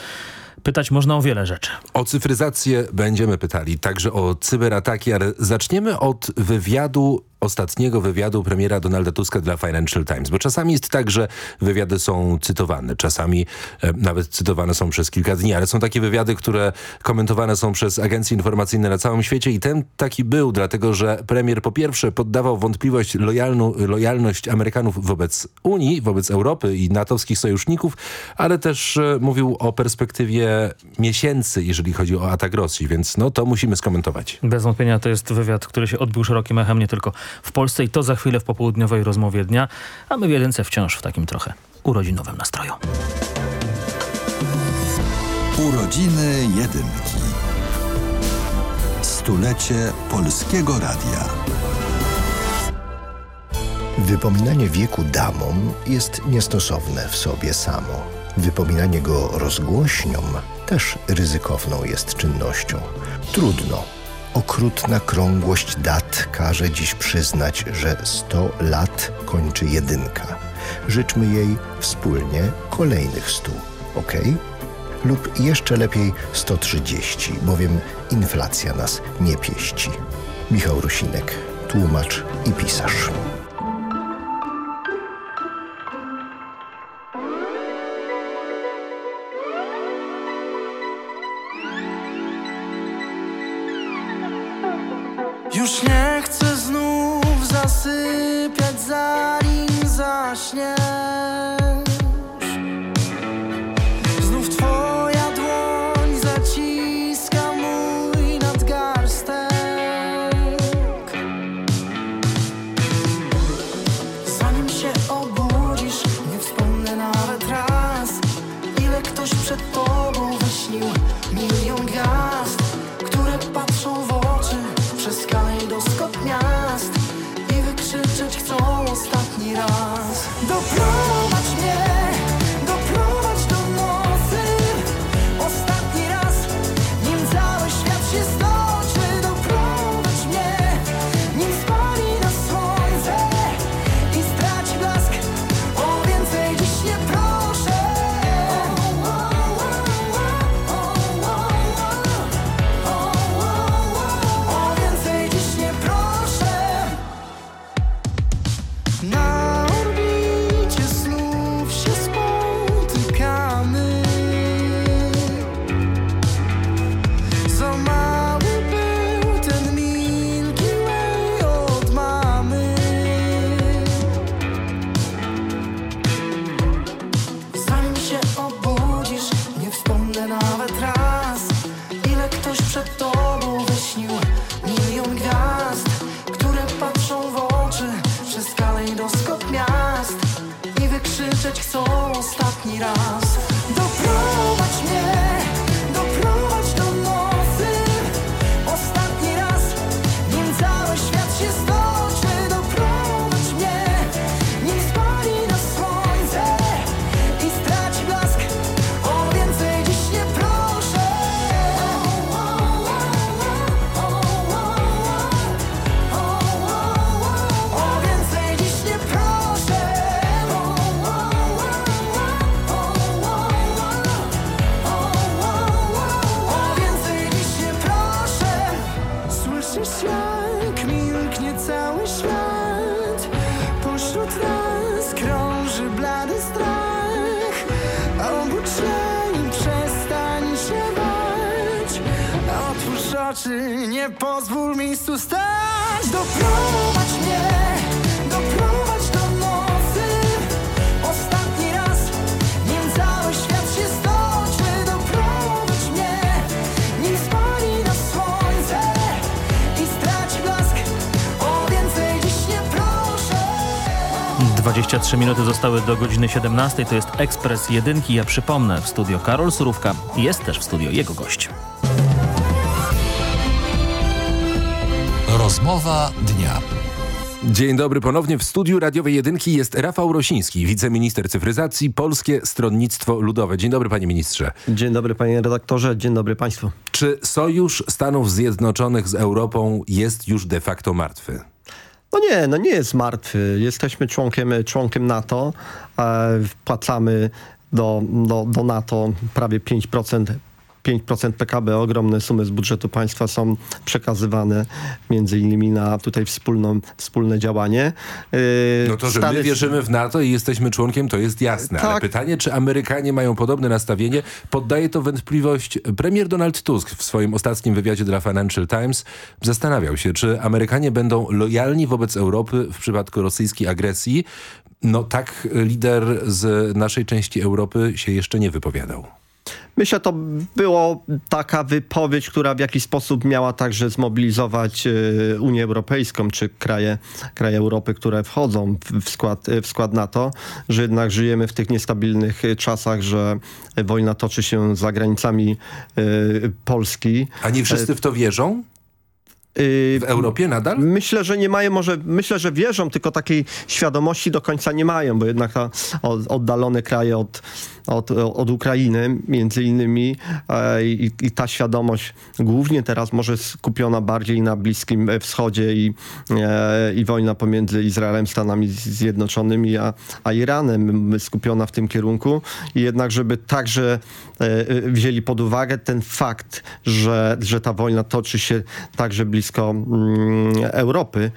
pytać można o wiele rzeczy. O cyfryzację będziemy pytali, także o cyberataki, ale zaczniemy od wywiadu, ostatniego wywiadu premiera Donalda Tuska dla Financial Times, bo czasami jest tak, że wywiady są cytowane, czasami e, nawet cytowane są przez kilka dni, ale są takie wywiady, które komentowane są przez agencje informacyjne na całym świecie i ten taki był, dlatego że premier po pierwsze poddawał wątpliwość lojalnu, lojalność Amerykanów wobec Unii, wobec Europy i natowskich sojuszników, ale też e, mówił o perspektywie miesięcy, jeżeli chodzi o atak Rosji, więc no to musimy skomentować. Bez wątpienia to jest wywiad, który się odbył szerokim echem nie tylko w Polsce i to za chwilę w popołudniowej rozmowie dnia, a my w jedynce wciąż w takim trochę urodzinowym nastroju. Urodziny jedynki. Stulecie Polskiego Radia. Wypominanie wieku damom jest niestosowne w sobie samo. Wypominanie go rozgłośniom też ryzykowną jest czynnością. Trudno. Okrutna krągłość dat każe dziś przyznać, że 100 lat kończy jedynka. Życzmy jej wspólnie kolejnych 100, ok? Lub jeszcze lepiej 130, bowiem inflacja nas nie pieści. Michał Rosinek, tłumacz i pisarz. Minuty zostały do godziny 17. To jest Ekspres Jedynki. Ja przypomnę, w studio Karol Surówka. Jest też w studio jego gość. Rozmowa dnia. Dzień dobry ponownie w studiu radiowej jedynki jest Rafał Rosiński, wiceminister cyfryzacji, Polskie Stronnictwo Ludowe. Dzień dobry panie ministrze. Dzień dobry panie redaktorze, dzień dobry państwu. Czy sojusz Stanów Zjednoczonych z Europą jest już de facto martwy? No nie, no nie jest martwy. Jesteśmy członkiem, członkiem NATO, e, wpłacamy do, do, do NATO prawie 5%. 5% PKB, ogromne sumy z budżetu państwa są przekazywane między innymi na tutaj wspólną, wspólne działanie. E, No to, że Stany- my wierzymy w NATO i jesteśmy członkiem, to jest jasne. Ale Tak. pytanie, czy Amerykanie mają podobne nastawienie, poddaje to wątpliwość premier Donald Tusk w swoim ostatnim wywiadzie dla Financial Times. Zastanawiał się, czy Amerykanie będą lojalni wobec Europy w przypadku rosyjskiej agresji. No tak lider z naszej części Europy się jeszcze nie wypowiadał. Myślę, to było taka wypowiedź, która w jakiś sposób miała także zmobilizować e, Unię Europejską, czy kraje, kraje Europy, które wchodzą w, skład, w skład NATO, że jednak żyjemy w tych niestabilnych e, czasach, że wojna toczy się za granicami e, Polski. A nie wszyscy w to wierzą? W Europie nadal? Myślę, że nie mają, może myślę, że wierzą, tylko takiej świadomości do końca nie mają, bo jednak ta, oddalone kraje od, od, od Ukrainy między innymi e, i, i ta świadomość głównie teraz może skupiona bardziej na Bliskim Wschodzie i, e, i wojna pomiędzy Izraelem, Stanami Zjednoczonymi a, a Iranem skupiona w tym kierunku. I jednak, żeby także e, wzięli pod uwagę ten fakt, że, że ta wojna toczy się także blisko mm, Europy,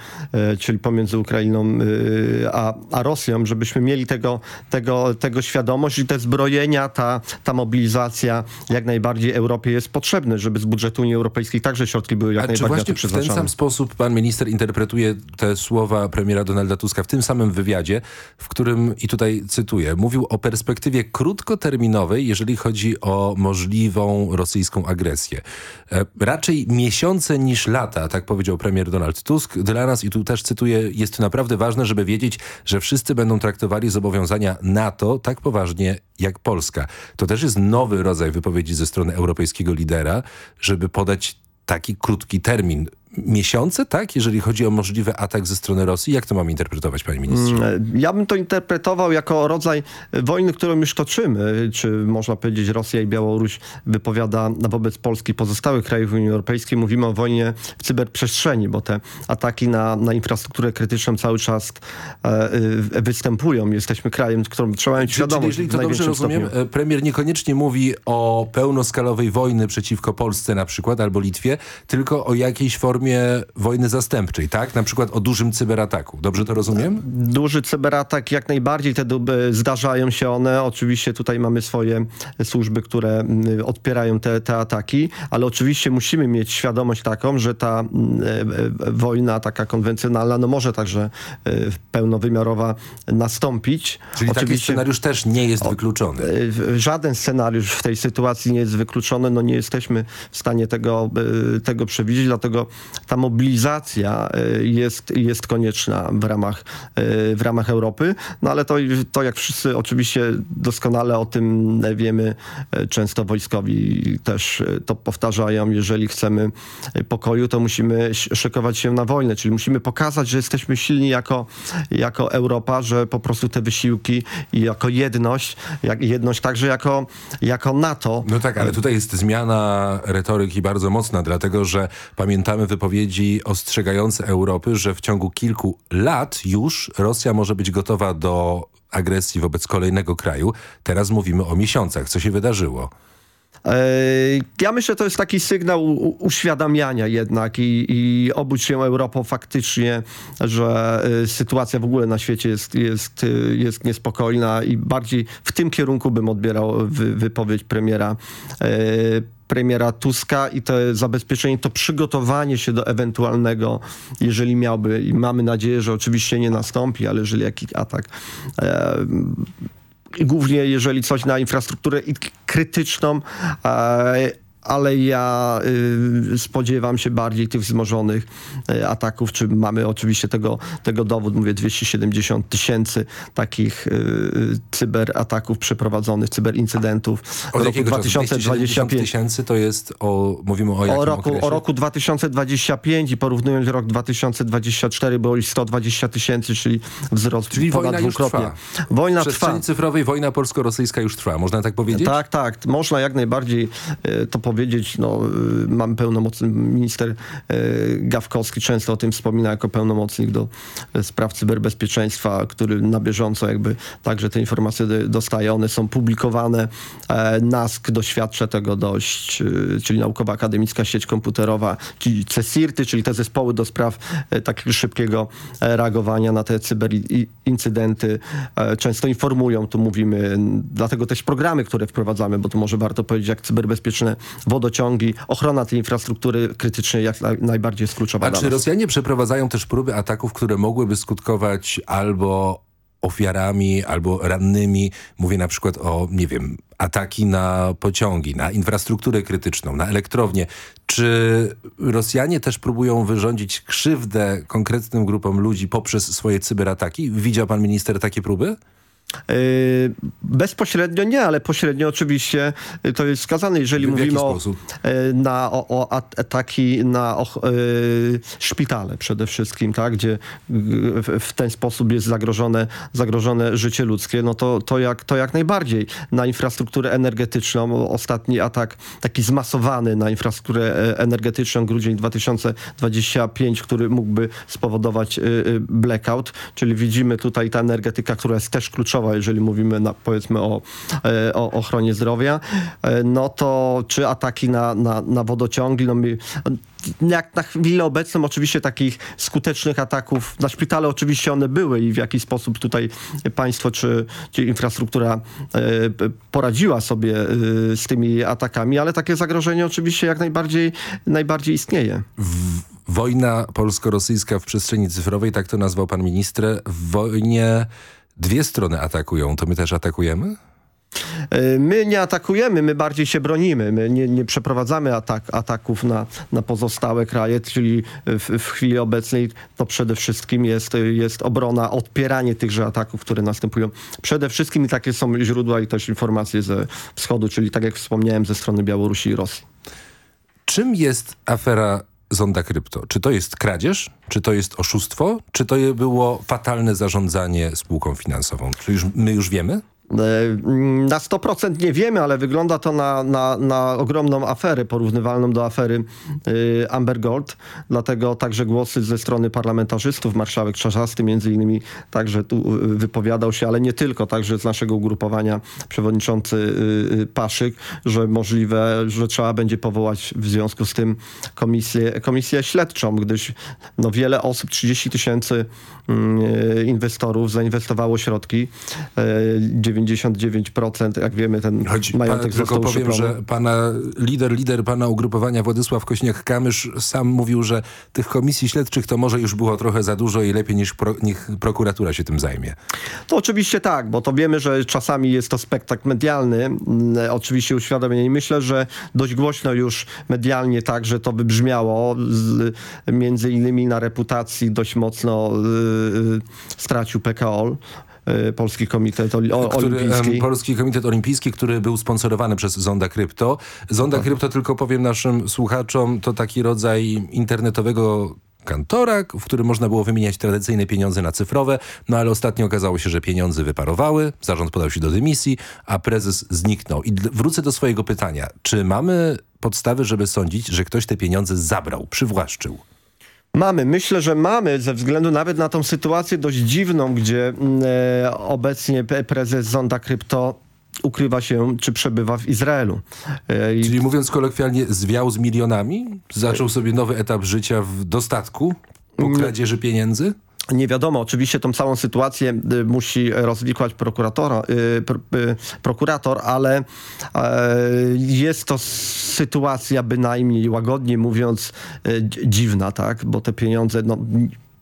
czyli pomiędzy Ukrainą a, a Rosją, żebyśmy mieli tego, tego, tego świadomość i te zbrojenia, ta, ta mobilizacja jak najbardziej Europie jest potrzebne, żeby z budżetu Unii Europejskiej także środki były jak A najbardziej na właśnie w ten sam sposób pan minister interpretuje te słowa premiera Donalda Tuska w tym samym wywiadzie, w którym, i tutaj cytuję, mówił o perspektywie krótkoterminowej, jeżeli chodzi o możliwą rosyjską agresję. E, raczej miesiące niż lata, tak powiedział premier Donald Tusk. Dla nas, i tu też cytuję, jest naprawdę ważne, żeby wiedzieć, że wszyscy będą traktowali zobowiązania NATO tak poważnie jak Polska. To też jest nowy rodzaj wypowiedzi ze strony europejskiego lidera, żeby podać taki krótki termin. Miesiące, tak? Jeżeli chodzi o możliwy atak ze strony Rosji. Jak to mam interpretować, panie ministrze? Mm, Ja bym to interpretował jako rodzaj wojny, którą już toczymy. Czy można powiedzieć Rosja i Białoruś wypowiada wobec Polski pozostałych krajów Unii Europejskiej. Mówimy o wojnie w cyberprzestrzeni, bo te ataki na, na infrastrukturę krytyczną cały czas e, y, występują. Jesteśmy krajem, którym trzeba mieć Czyli, czyli świadomość jeżeli to dobrze rozumiem, stopniu. e, premier niekoniecznie mówi o pełnoskalowej wojny przeciwko Polsce na przykład, albo Litwie, tylko o jakiejś formie wojny zastępczej, tak? Na przykład o dużym cyberataku. Dobrze to rozumiem? Duży cyberatak, jak najbardziej te duby zdarzają się one. Oczywiście tutaj mamy swoje służby, które mm, odpierają te, te ataki, ale oczywiście musimy mieć świadomość taką, że ta mm, e, e, wojna taka konwencjonalna, no może także e, pełnowymiarowa nastąpić. Czyli taki scenariusz też nie jest wykluczony. Żaden scenariusz w tej sytuacji nie jest wykluczony. No nie jesteśmy w stanie tego, tego przewidzieć, dlatego ta mobilizacja e, jest, jest konieczna w ramach, e, w ramach Europy. No ale to, to jak wszyscy oczywiście doskonale o tym wiemy, e, często wojskowi też to powtarzają, jeżeli chcemy pokoju, to musimy sz- szykować się na wojnę, czyli musimy pokazać, że jesteśmy silni jako, jako Europa, że po prostu te wysiłki i jako jedność, jak jedność także jako, jako NATO. No tak, ale tutaj jest zmiana retoryki bardzo mocna, dlatego że pamiętamy wypowiedzi ostrzegające Europy, że w ciągu kilku lat już Rosja może być gotowa do agresji wobec kolejnego kraju. Teraz mówimy o miesiącach. Co się wydarzyło? Ja myślę, to jest taki sygnał uświadamiania jednak i, i obudź się Europą faktycznie, że e, sytuacja w ogóle na świecie jest, jest, e, jest niespokojna i bardziej w tym kierunku bym odbierał wy, wypowiedź premiera e, premiera Tuska i to zabezpieczenie, to przygotowanie się do ewentualnego, jeżeli miałby, i mamy nadzieję, że oczywiście nie nastąpi, ale jeżeli jakiś atak e, głównie jeżeli coś na infrastrukturę krytyczną, e, ale ja y, spodziewam się bardziej tych wzmożonych y, ataków, czy mamy oczywiście tego, tego dowód, mówię 270 tysięcy takich y, cyberataków przeprowadzonych, cyberincydentów Od roku jakiego czasu? 270 2025. tysięcy to jest o, mówimy o jakim O roku, okresie? o roku 2025 i porównując rok 2024 było już 120 tysięcy, czyli wzrost Czyli ponad wojna już dwukrotnie. trwa. Wojna W trwa. przestrzeni cyfrowej wojna polsko-rosyjska już trwa. Można tak powiedzieć? Tak, tak. Można jak najbardziej to powiedzieć. No, e, mam pełnomocny minister e, Gawkowski często o tym wspomina jako pełnomocnik do e, spraw cyberbezpieczeństwa, który na bieżąco jakby także te informacje dostaje. One są publikowane. E, NASK doświadcza tego dość, czyli Naukowa Akademicka Sieć Komputerowa, czyli CESIRTy, czyli te zespoły do spraw e, takiego szybkiego e, reagowania na te cyberincydenty. Często informują, tu mówimy, dlatego też programy, które wprowadzamy, bo tu może warto powiedzieć, jak cyberbezpieczne wodociągi, ochrona tej infrastruktury krytycznej jak naj, najbardziej jest kluczowa A czy. Rosjanie przeprowadzają też próby ataków, które mogłyby skutkować albo ofiarami, albo rannymi? Mówię na przykład o, nie wiem, ataki na pociągi, na infrastrukturę krytyczną, na elektrownie. Czy Rosjanie też próbują wyrządzić krzywdę konkretnym grupom ludzi poprzez swoje cyberataki? Widział pan minister takie próby? Yy, bezpośrednio nie, ale pośrednio oczywiście yy, to jest wskazane, jeżeli W mówimy o, yy, na, o, o at- ataki na yy, szpitale przede wszystkim, tak, gdzie w, ten sposób jest zagrożone, zagrożone życie ludzkie, no to, to, jak, to jak najbardziej. Na infrastrukturę energetyczną, ostatni atak taki zmasowany na infrastrukturę e, energetyczną, grudzień 2025, który mógłby spowodować yy, yy, blackout, czyli widzimy tutaj ta energetyka, która jest też kluczowa kluczowa, jeżeli mówimy na, powiedzmy o, e, o ochronie zdrowia, e, no to czy ataki na, na, na wodociągi, no jak na chwilę obecną oczywiście takich skutecznych ataków na szpitale oczywiście one były i w jaki sposób tutaj państwo czy, czy infrastruktura p- poradziła sobie e, z tymi atakami, ale takie zagrożenie oczywiście jak najbardziej, najbardziej istnieje. Wojna polsko-rosyjska w przestrzeni cyfrowej, tak to nazwał pan minister. W wojnie dwie strony atakują. To my też atakujemy? E, My nie atakujemy, my bardziej się bronimy. My nie, nie przeprowadzamy atak, ataków na, na pozostałe kraje, czyli w, w chwili obecnej to przede wszystkim jest, jest obrona, odpieranie tychże ataków, które następują. Przede wszystkim i takie są źródła i też informacje ze wschodu, czyli tak jak wspomniałem ze strony Białorusi i Rosji. Czym jest afera Zonda Krypto? Czy to jest kradzież? Czy to jest oszustwo? Czy to było fatalne zarządzanie spółką finansową? Czy już, my już wiemy? Na 100% nie wiemy, ale wygląda to na, na, na ogromną aferę porównywalną do afery y, Amber Gold. Dlatego także głosy ze strony parlamentarzystów, marszałek Czarzasty między innymi także tu y, wypowiadał się, ale nie tylko, także z naszego ugrupowania przewodniczący y, Paszyk, że możliwe, że trzeba będzie powołać w związku z tym komisję, komisję śledczą, gdyż no, wiele osób, 30 tysięcy mm, inwestorów zainwestowało środki. E, 99% jak wiemy ten Choć majątek pa, tylko powiem, uszyprzony. że pana lider, lider pana ugrupowania Władysław Kośniak-Kamysz sam mówił, że tych komisji śledczych to może już było trochę za dużo i lepiej niż pro, niech prokuratura się tym zajmie. To oczywiście tak, bo to wiemy, że czasami jest to spektakl medialny, mm, oczywiście uświadomienie. I myślę, że dość głośno już medialnie tak, że to wybrzmiało. Z, między innymi na reputacji dość mocno y, y, stracił PKOL. Y, Polski Komitet o- Który, Olimpijski. Polski Komitet Olimpijski, który był sponsorowany przez Zonda Krypto. Zonda Tak. Krypto, tylko powiem naszym słuchaczom, to taki rodzaj internetowego kantora, w którym można było wymieniać tradycyjne pieniądze na cyfrowe, no ale ostatnio okazało się, że pieniądze wyparowały, zarząd podał się do dymisji, a prezes zniknął. I wrócę do swojego pytania. Czy mamy podstawy, żeby sądzić, że ktoś te pieniądze zabrał, przywłaszczył? Mamy, myślę, że mamy, ze względu nawet na tą sytuację dość dziwną, gdzie mm, e, obecnie prezes Zonda Krypto ukrywa się, czy przebywa w Izraelu. E, Czyli mówiąc kolokwialnie, zwiał z milionami? Zaczął sobie nowy etap życia w dostatku po kradzieży pieniędzy? Nie wiadomo, oczywiście tą całą sytuację y, musi rozwikłać prokuratora, y, y, prokurator, ale e, jest to sytuacja bynajmniej łagodnie mówiąc dzi- dziwna, tak? Bo te pieniądze, no,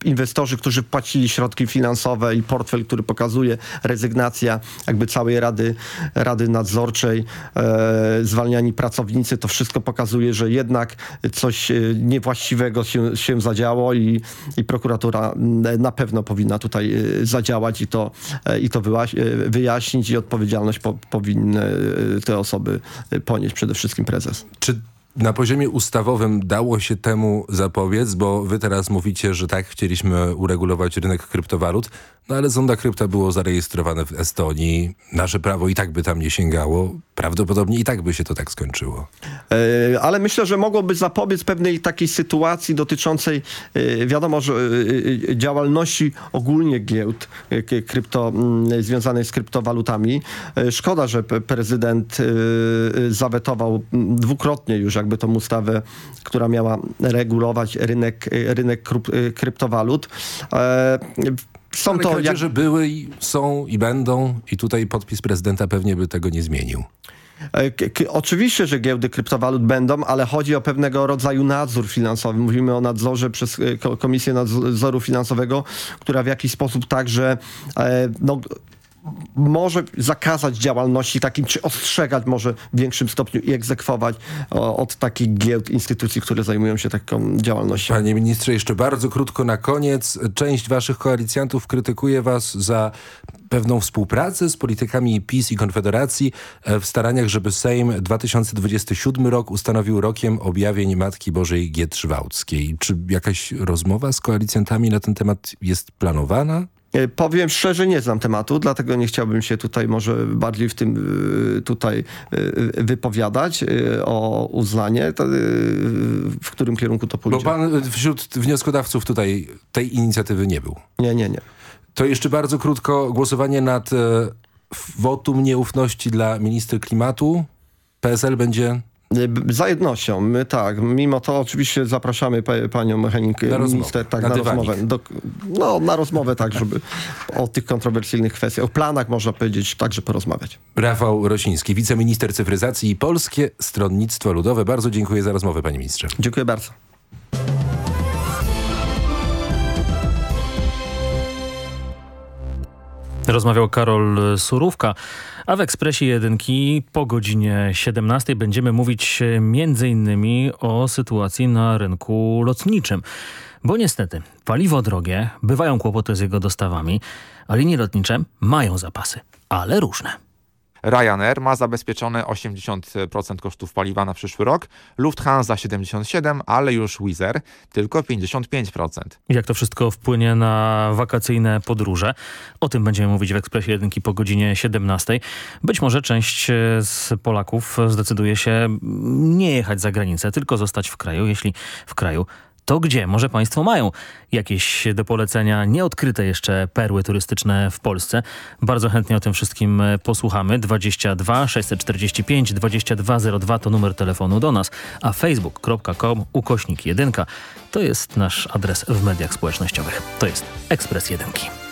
inwestorzy, którzy wpłacili środki finansowe i portfel, który pokazuje rezygnacja jakby całej Rady, Rady Nadzorczej, e, zwalniani pracownicy, to wszystko pokazuje, że jednak coś e, niewłaściwego się, się zadziało i, i prokuratura na pewno powinna tutaj e, zadziałać i to, e, i to wyjaśnić i odpowiedzialność po, powinny te osoby ponieść, przede wszystkim prezes. Czy na poziomie ustawowym dało się temu zapobiec? Bo wy teraz mówicie, że tak, chcieliśmy uregulować rynek kryptowalut, no ale Zonda Krypta było zarejestrowane w Estonii. Nasze prawo i tak by tam nie sięgało. Prawdopodobnie i tak by się to tak skończyło. E, Ale myślę, że mogłoby zapobiec pewnej takiej sytuacji dotyczącej, e, wiadomo, że e, działalności ogólnie giełd krypto, mm, związanej z kryptowalutami. Szkoda, że prezydent zawetował dwukrotnie już jakby tą ustawę, która miała regulować rynek, rynek kryptowalut. Są ale to jak, kradzieże były i są i będą i tutaj podpis prezydenta pewnie by tego nie zmienił. E, Oczywiście, że giełdy kryptowalut będą, ale chodzi o pewnego rodzaju nadzór finansowy. Mówimy o nadzorze przez e, Ko- Komisję Nadzoru Finansowego, która w jakiś sposób także e, no, może zakazać działalności takim, czy ostrzegać może w większym stopniu i egzekwować o, od takich giełd, instytucji, które zajmują się taką działalnością. Panie ministrze, jeszcze bardzo krótko na koniec. Część waszych koalicjantów krytykuje was za pewną współpracę z politykami PiS i Konfederacji e, w staraniach, żeby Sejm 2027 rok ustanowił rokiem objawień Matki Bożej Gietrzwałckiej. Czy jakaś rozmowa z koalicjantami na ten temat jest planowana? E, Powiem szczerze, nie znam tematu, dlatego nie chciałbym się tutaj może bardziej w tym e, tutaj e, wypowiadać o uznanie, w którym kierunku to pójdzie. Bo pan wśród wnioskodawców tutaj tej inicjatywy nie był. Nie, nie, nie. To jeszcze bardzo krótko głosowanie nad wotum nieufności dla ministra klimatu. PSL będzie Za jednością, my tak. Mimo to oczywiście zapraszamy pa, panią rozmowę, minister, tak, na na, rozmowę. Do, no, na rozmowę tak, żeby o tych kontrowersyjnych kwestiach, o planach można powiedzieć, także porozmawiać. Rafał Rosiński, wiceminister cyfryzacji i Polskie Stronnictwo Ludowe. Bardzo dziękuję za rozmowę, panie ministrze. Dziękuję bardzo. Rozmawiał Karol Surówka, a w Ekspresie Jedynki po godzinie 17 będziemy mówić innymi o sytuacji na rynku lotniczym. Bo niestety paliwo drogie, bywają kłopoty z jego dostawami, a linie lotnicze mają zapasy, ale różne. Ryanair ma zabezpieczone 80% kosztów paliwa na przyszły rok, Lufthansa 77%, ale już Wizz Air tylko 55%. Jak to wszystko wpłynie na wakacyjne podróże? O tym będziemy mówić w Ekspresie Jedynki po godzinie 17. Być może część e, z Polaków zdecyduje się nie jechać za granicę, tylko zostać w kraju. Jeśli w kraju, to gdzie? Może Państwo mają jakieś do polecenia nieodkryte jeszcze perły turystyczne w Polsce? Bardzo chętnie o tym wszystkim e, posłuchamy. 22 645 2202 to numer telefonu do nas, a facebook.com ukośnik 1 to jest nasz adres w mediach społecznościowych. To jest Ekspres Jedynki.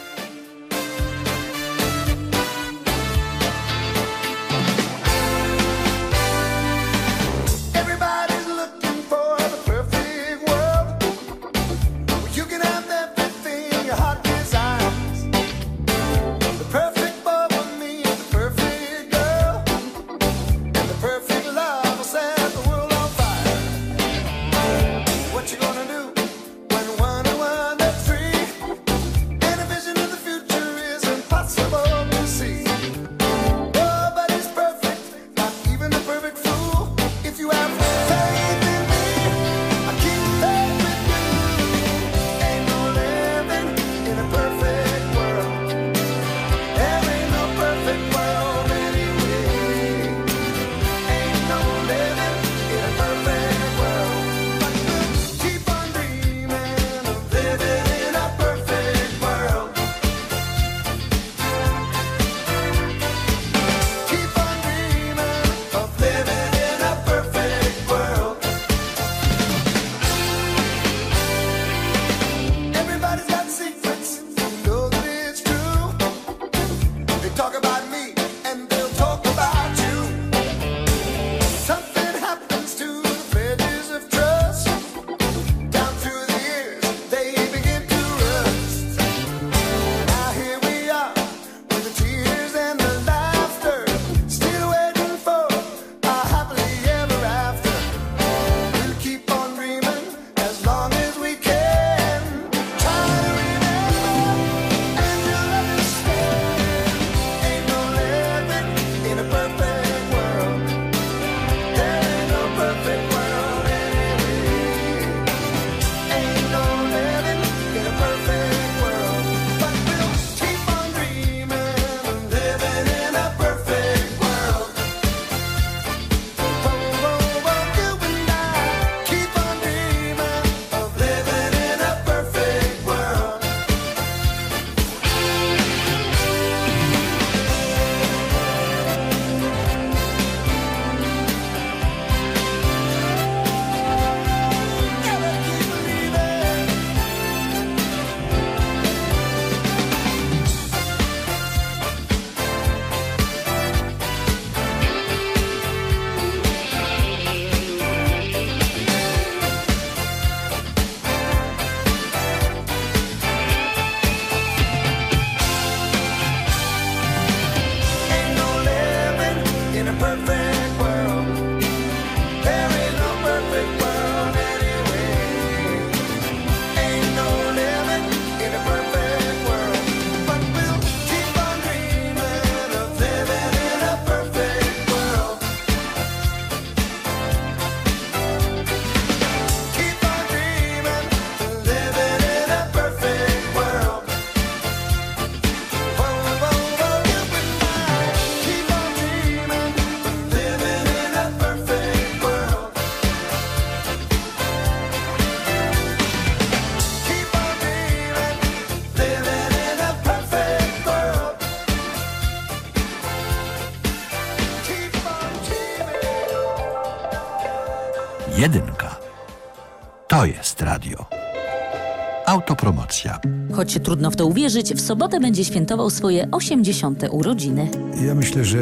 Autopromocja. Choć trudno w to uwierzyć, w sobotę będzie świętował swoje 80. urodziny. Ja myślę, że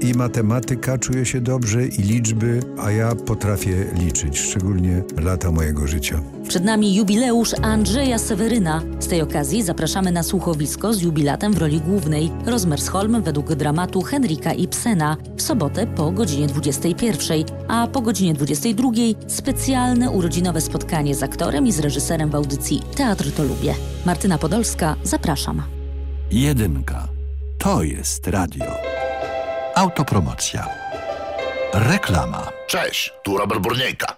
i matematyka czuje się dobrze, i liczby, a ja potrafię liczyć, szczególnie lata mojego życia. Przed nami jubileusz Andrzeja Seweryna. Z tej okazji zapraszamy na słuchowisko z jubilatem w roli głównej. Rozmersholm według dramatu Henryka Ibsena. W sobotę po godzinie 21, a po godzinie 22 specjalne urodzinowe spotkanie z aktorem i z reżyserem w audycji Teatr to lubię. Martyna Podolska, zapraszam. Jedynka. To jest radio. Autopromocja. Reklama. Cześć, tu Robert Burniejka.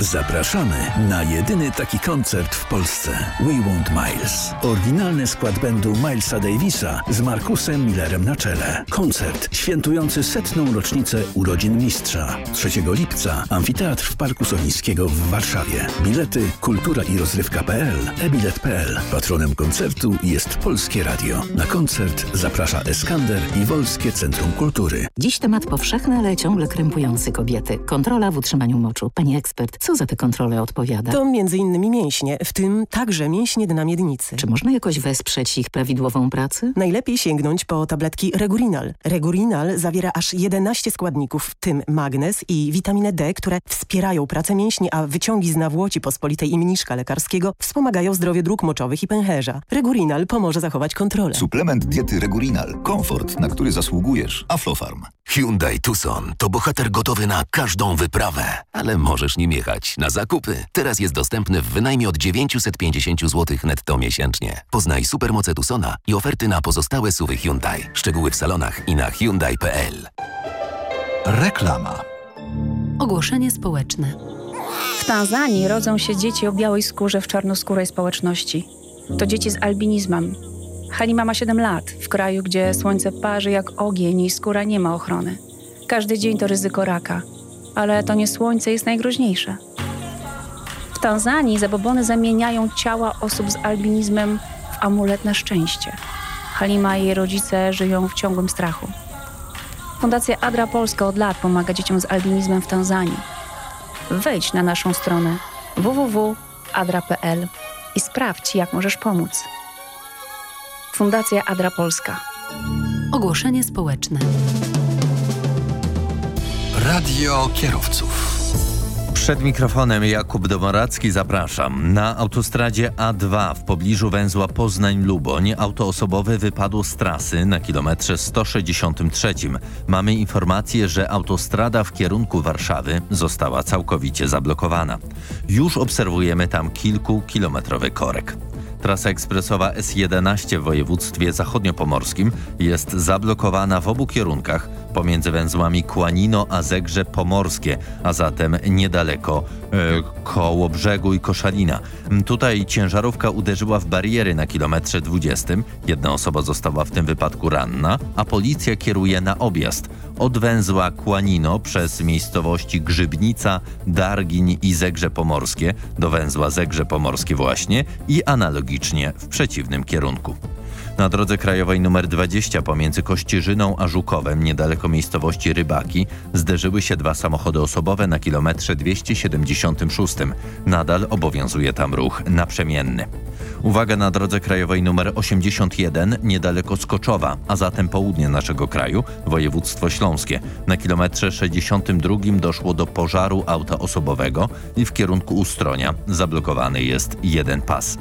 Zapraszamy na jedyny taki koncert w Polsce. We Want Miles. Oryginalny skład będu Milesa Davisa z Markusem Millerem na czele. Koncert świętujący setną rocznicę urodzin mistrza. 3 lipca Amfiteatr w Parku Solińskiego w Warszawie. Bilety kultura i rozrywka.pl, ebilet.pl. Patronem koncertu jest Polskie Radio. Na koncert zaprasza Eskander i Wolskie Centrum Kultury. Dziś temat powszechny, ale ciągle krępujący kobiety. Kontrola w utrzymaniu moczu. Pani ekspert, co za te kontrole odpowiada? To między innymi mięśnie, w tym także mięśnie dna miednicy. Czy można jakoś wesprzeć ich prawidłową pracę? Najlepiej sięgnąć po tabletki Regurinal. Regurinal zawiera aż 11 składników, w tym magnez i witaminę D, które wspierają pracę mięśni, a wyciągi z nawłoci pospolitej i mniszka lekarskiego wspomagają zdrowie dróg moczowych i pęcherza. Regurinal pomoże zachować kontrolę. Suplement diety Regurinal. Komfort, na który zasługujesz. Aflofarm. Hyundai Tucson to bohater gotowy na każdą wyprawę, ale możesz nim jechać na zakupy. Teraz jest dostępny w wynajmie od 950 zł netto miesięcznie. Poznaj supermoce Tucsona i oferty na pozostałe suwy Hyundai. Szczegóły w salonach i na Hyundai.pl. Reklama. Ogłoszenie społeczne. W Tanzanii rodzą się dzieci o białej skórze w czarnoskórej społeczności. To dzieci z albinizmem. Halima ma 7 lat, w kraju, gdzie słońce parzy jak ogień i skóra nie ma ochrony. Każdy dzień to ryzyko raka, ale to nie słońce jest najgroźniejsze. W Tanzanii zabobony zamieniają ciała osób z albinizmem w amulet na szczęście. Halima i jej rodzice żyją w ciągłym strachu. Fundacja Adra Polska od lat pomaga dzieciom z albinizmem w Tanzanii. Wejdź na naszą stronę www.adra.pl i sprawdź, jak możesz pomóc. Fundacja Adra Polska. Ogłoszenie społeczne. Radio kierowców. Przed mikrofonem Jakub Domoracki zapraszam. Na autostradzie A2 w pobliżu węzła Poznań-Luboń auto osobowe wypadło z trasy na kilometrze 163. Mamy informację, że autostrada w kierunku Warszawy została całkowicie zablokowana. Już obserwujemy tam kilkukilometrowy korek. Trasa ekspresowa S11 w województwie zachodniopomorskim jest zablokowana w obu kierunkach pomiędzy węzłami Kłanino a Zegrze Pomorskie, a zatem niedaleko e, koło brzegu i Koszalina. Tutaj ciężarówka uderzyła w bariery na kilometrze 20. Jedna osoba została w tym wypadku ranna, a policja kieruje na objazd od węzła Kłanino przez miejscowości Grzybnica, Dargiń i Zegrze Pomorskie do węzła Zegrze Pomorskie właśnie i analogicznie w przeciwnym kierunku. Na drodze krajowej nr 20 pomiędzy Kościerzyną a Żukowem, niedaleko miejscowości Rybaki, zderzyły się dwa samochody osobowe na kilometrze 276. Nadal obowiązuje tam ruch naprzemienny. Uwaga na drodze krajowej nr 81, niedaleko Skoczowa, a zatem południe naszego kraju, województwo śląskie. Na kilometrze 62 doszło do pożaru auta osobowego i w kierunku Ustronia zablokowany jest jeden pas.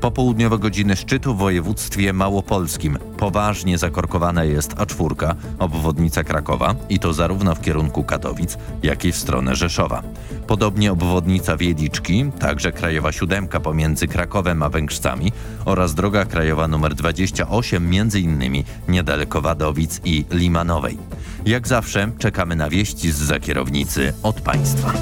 Popołudniowe godziny szczytu w województwie małopolskim. Poważnie zakorkowana jest A4, obwodnica Krakowa i to zarówno w kierunku Katowic, jak i w stronę Rzeszowa. Podobnie obwodnica Wiedliczki, także krajowa siódemka pomiędzy Krakowem a Węgrzcami oraz droga krajowa nr 28 między innymi niedaleko Wadowic i Limanowej. Jak zawsze czekamy na wieści z zakierownicy od państwa.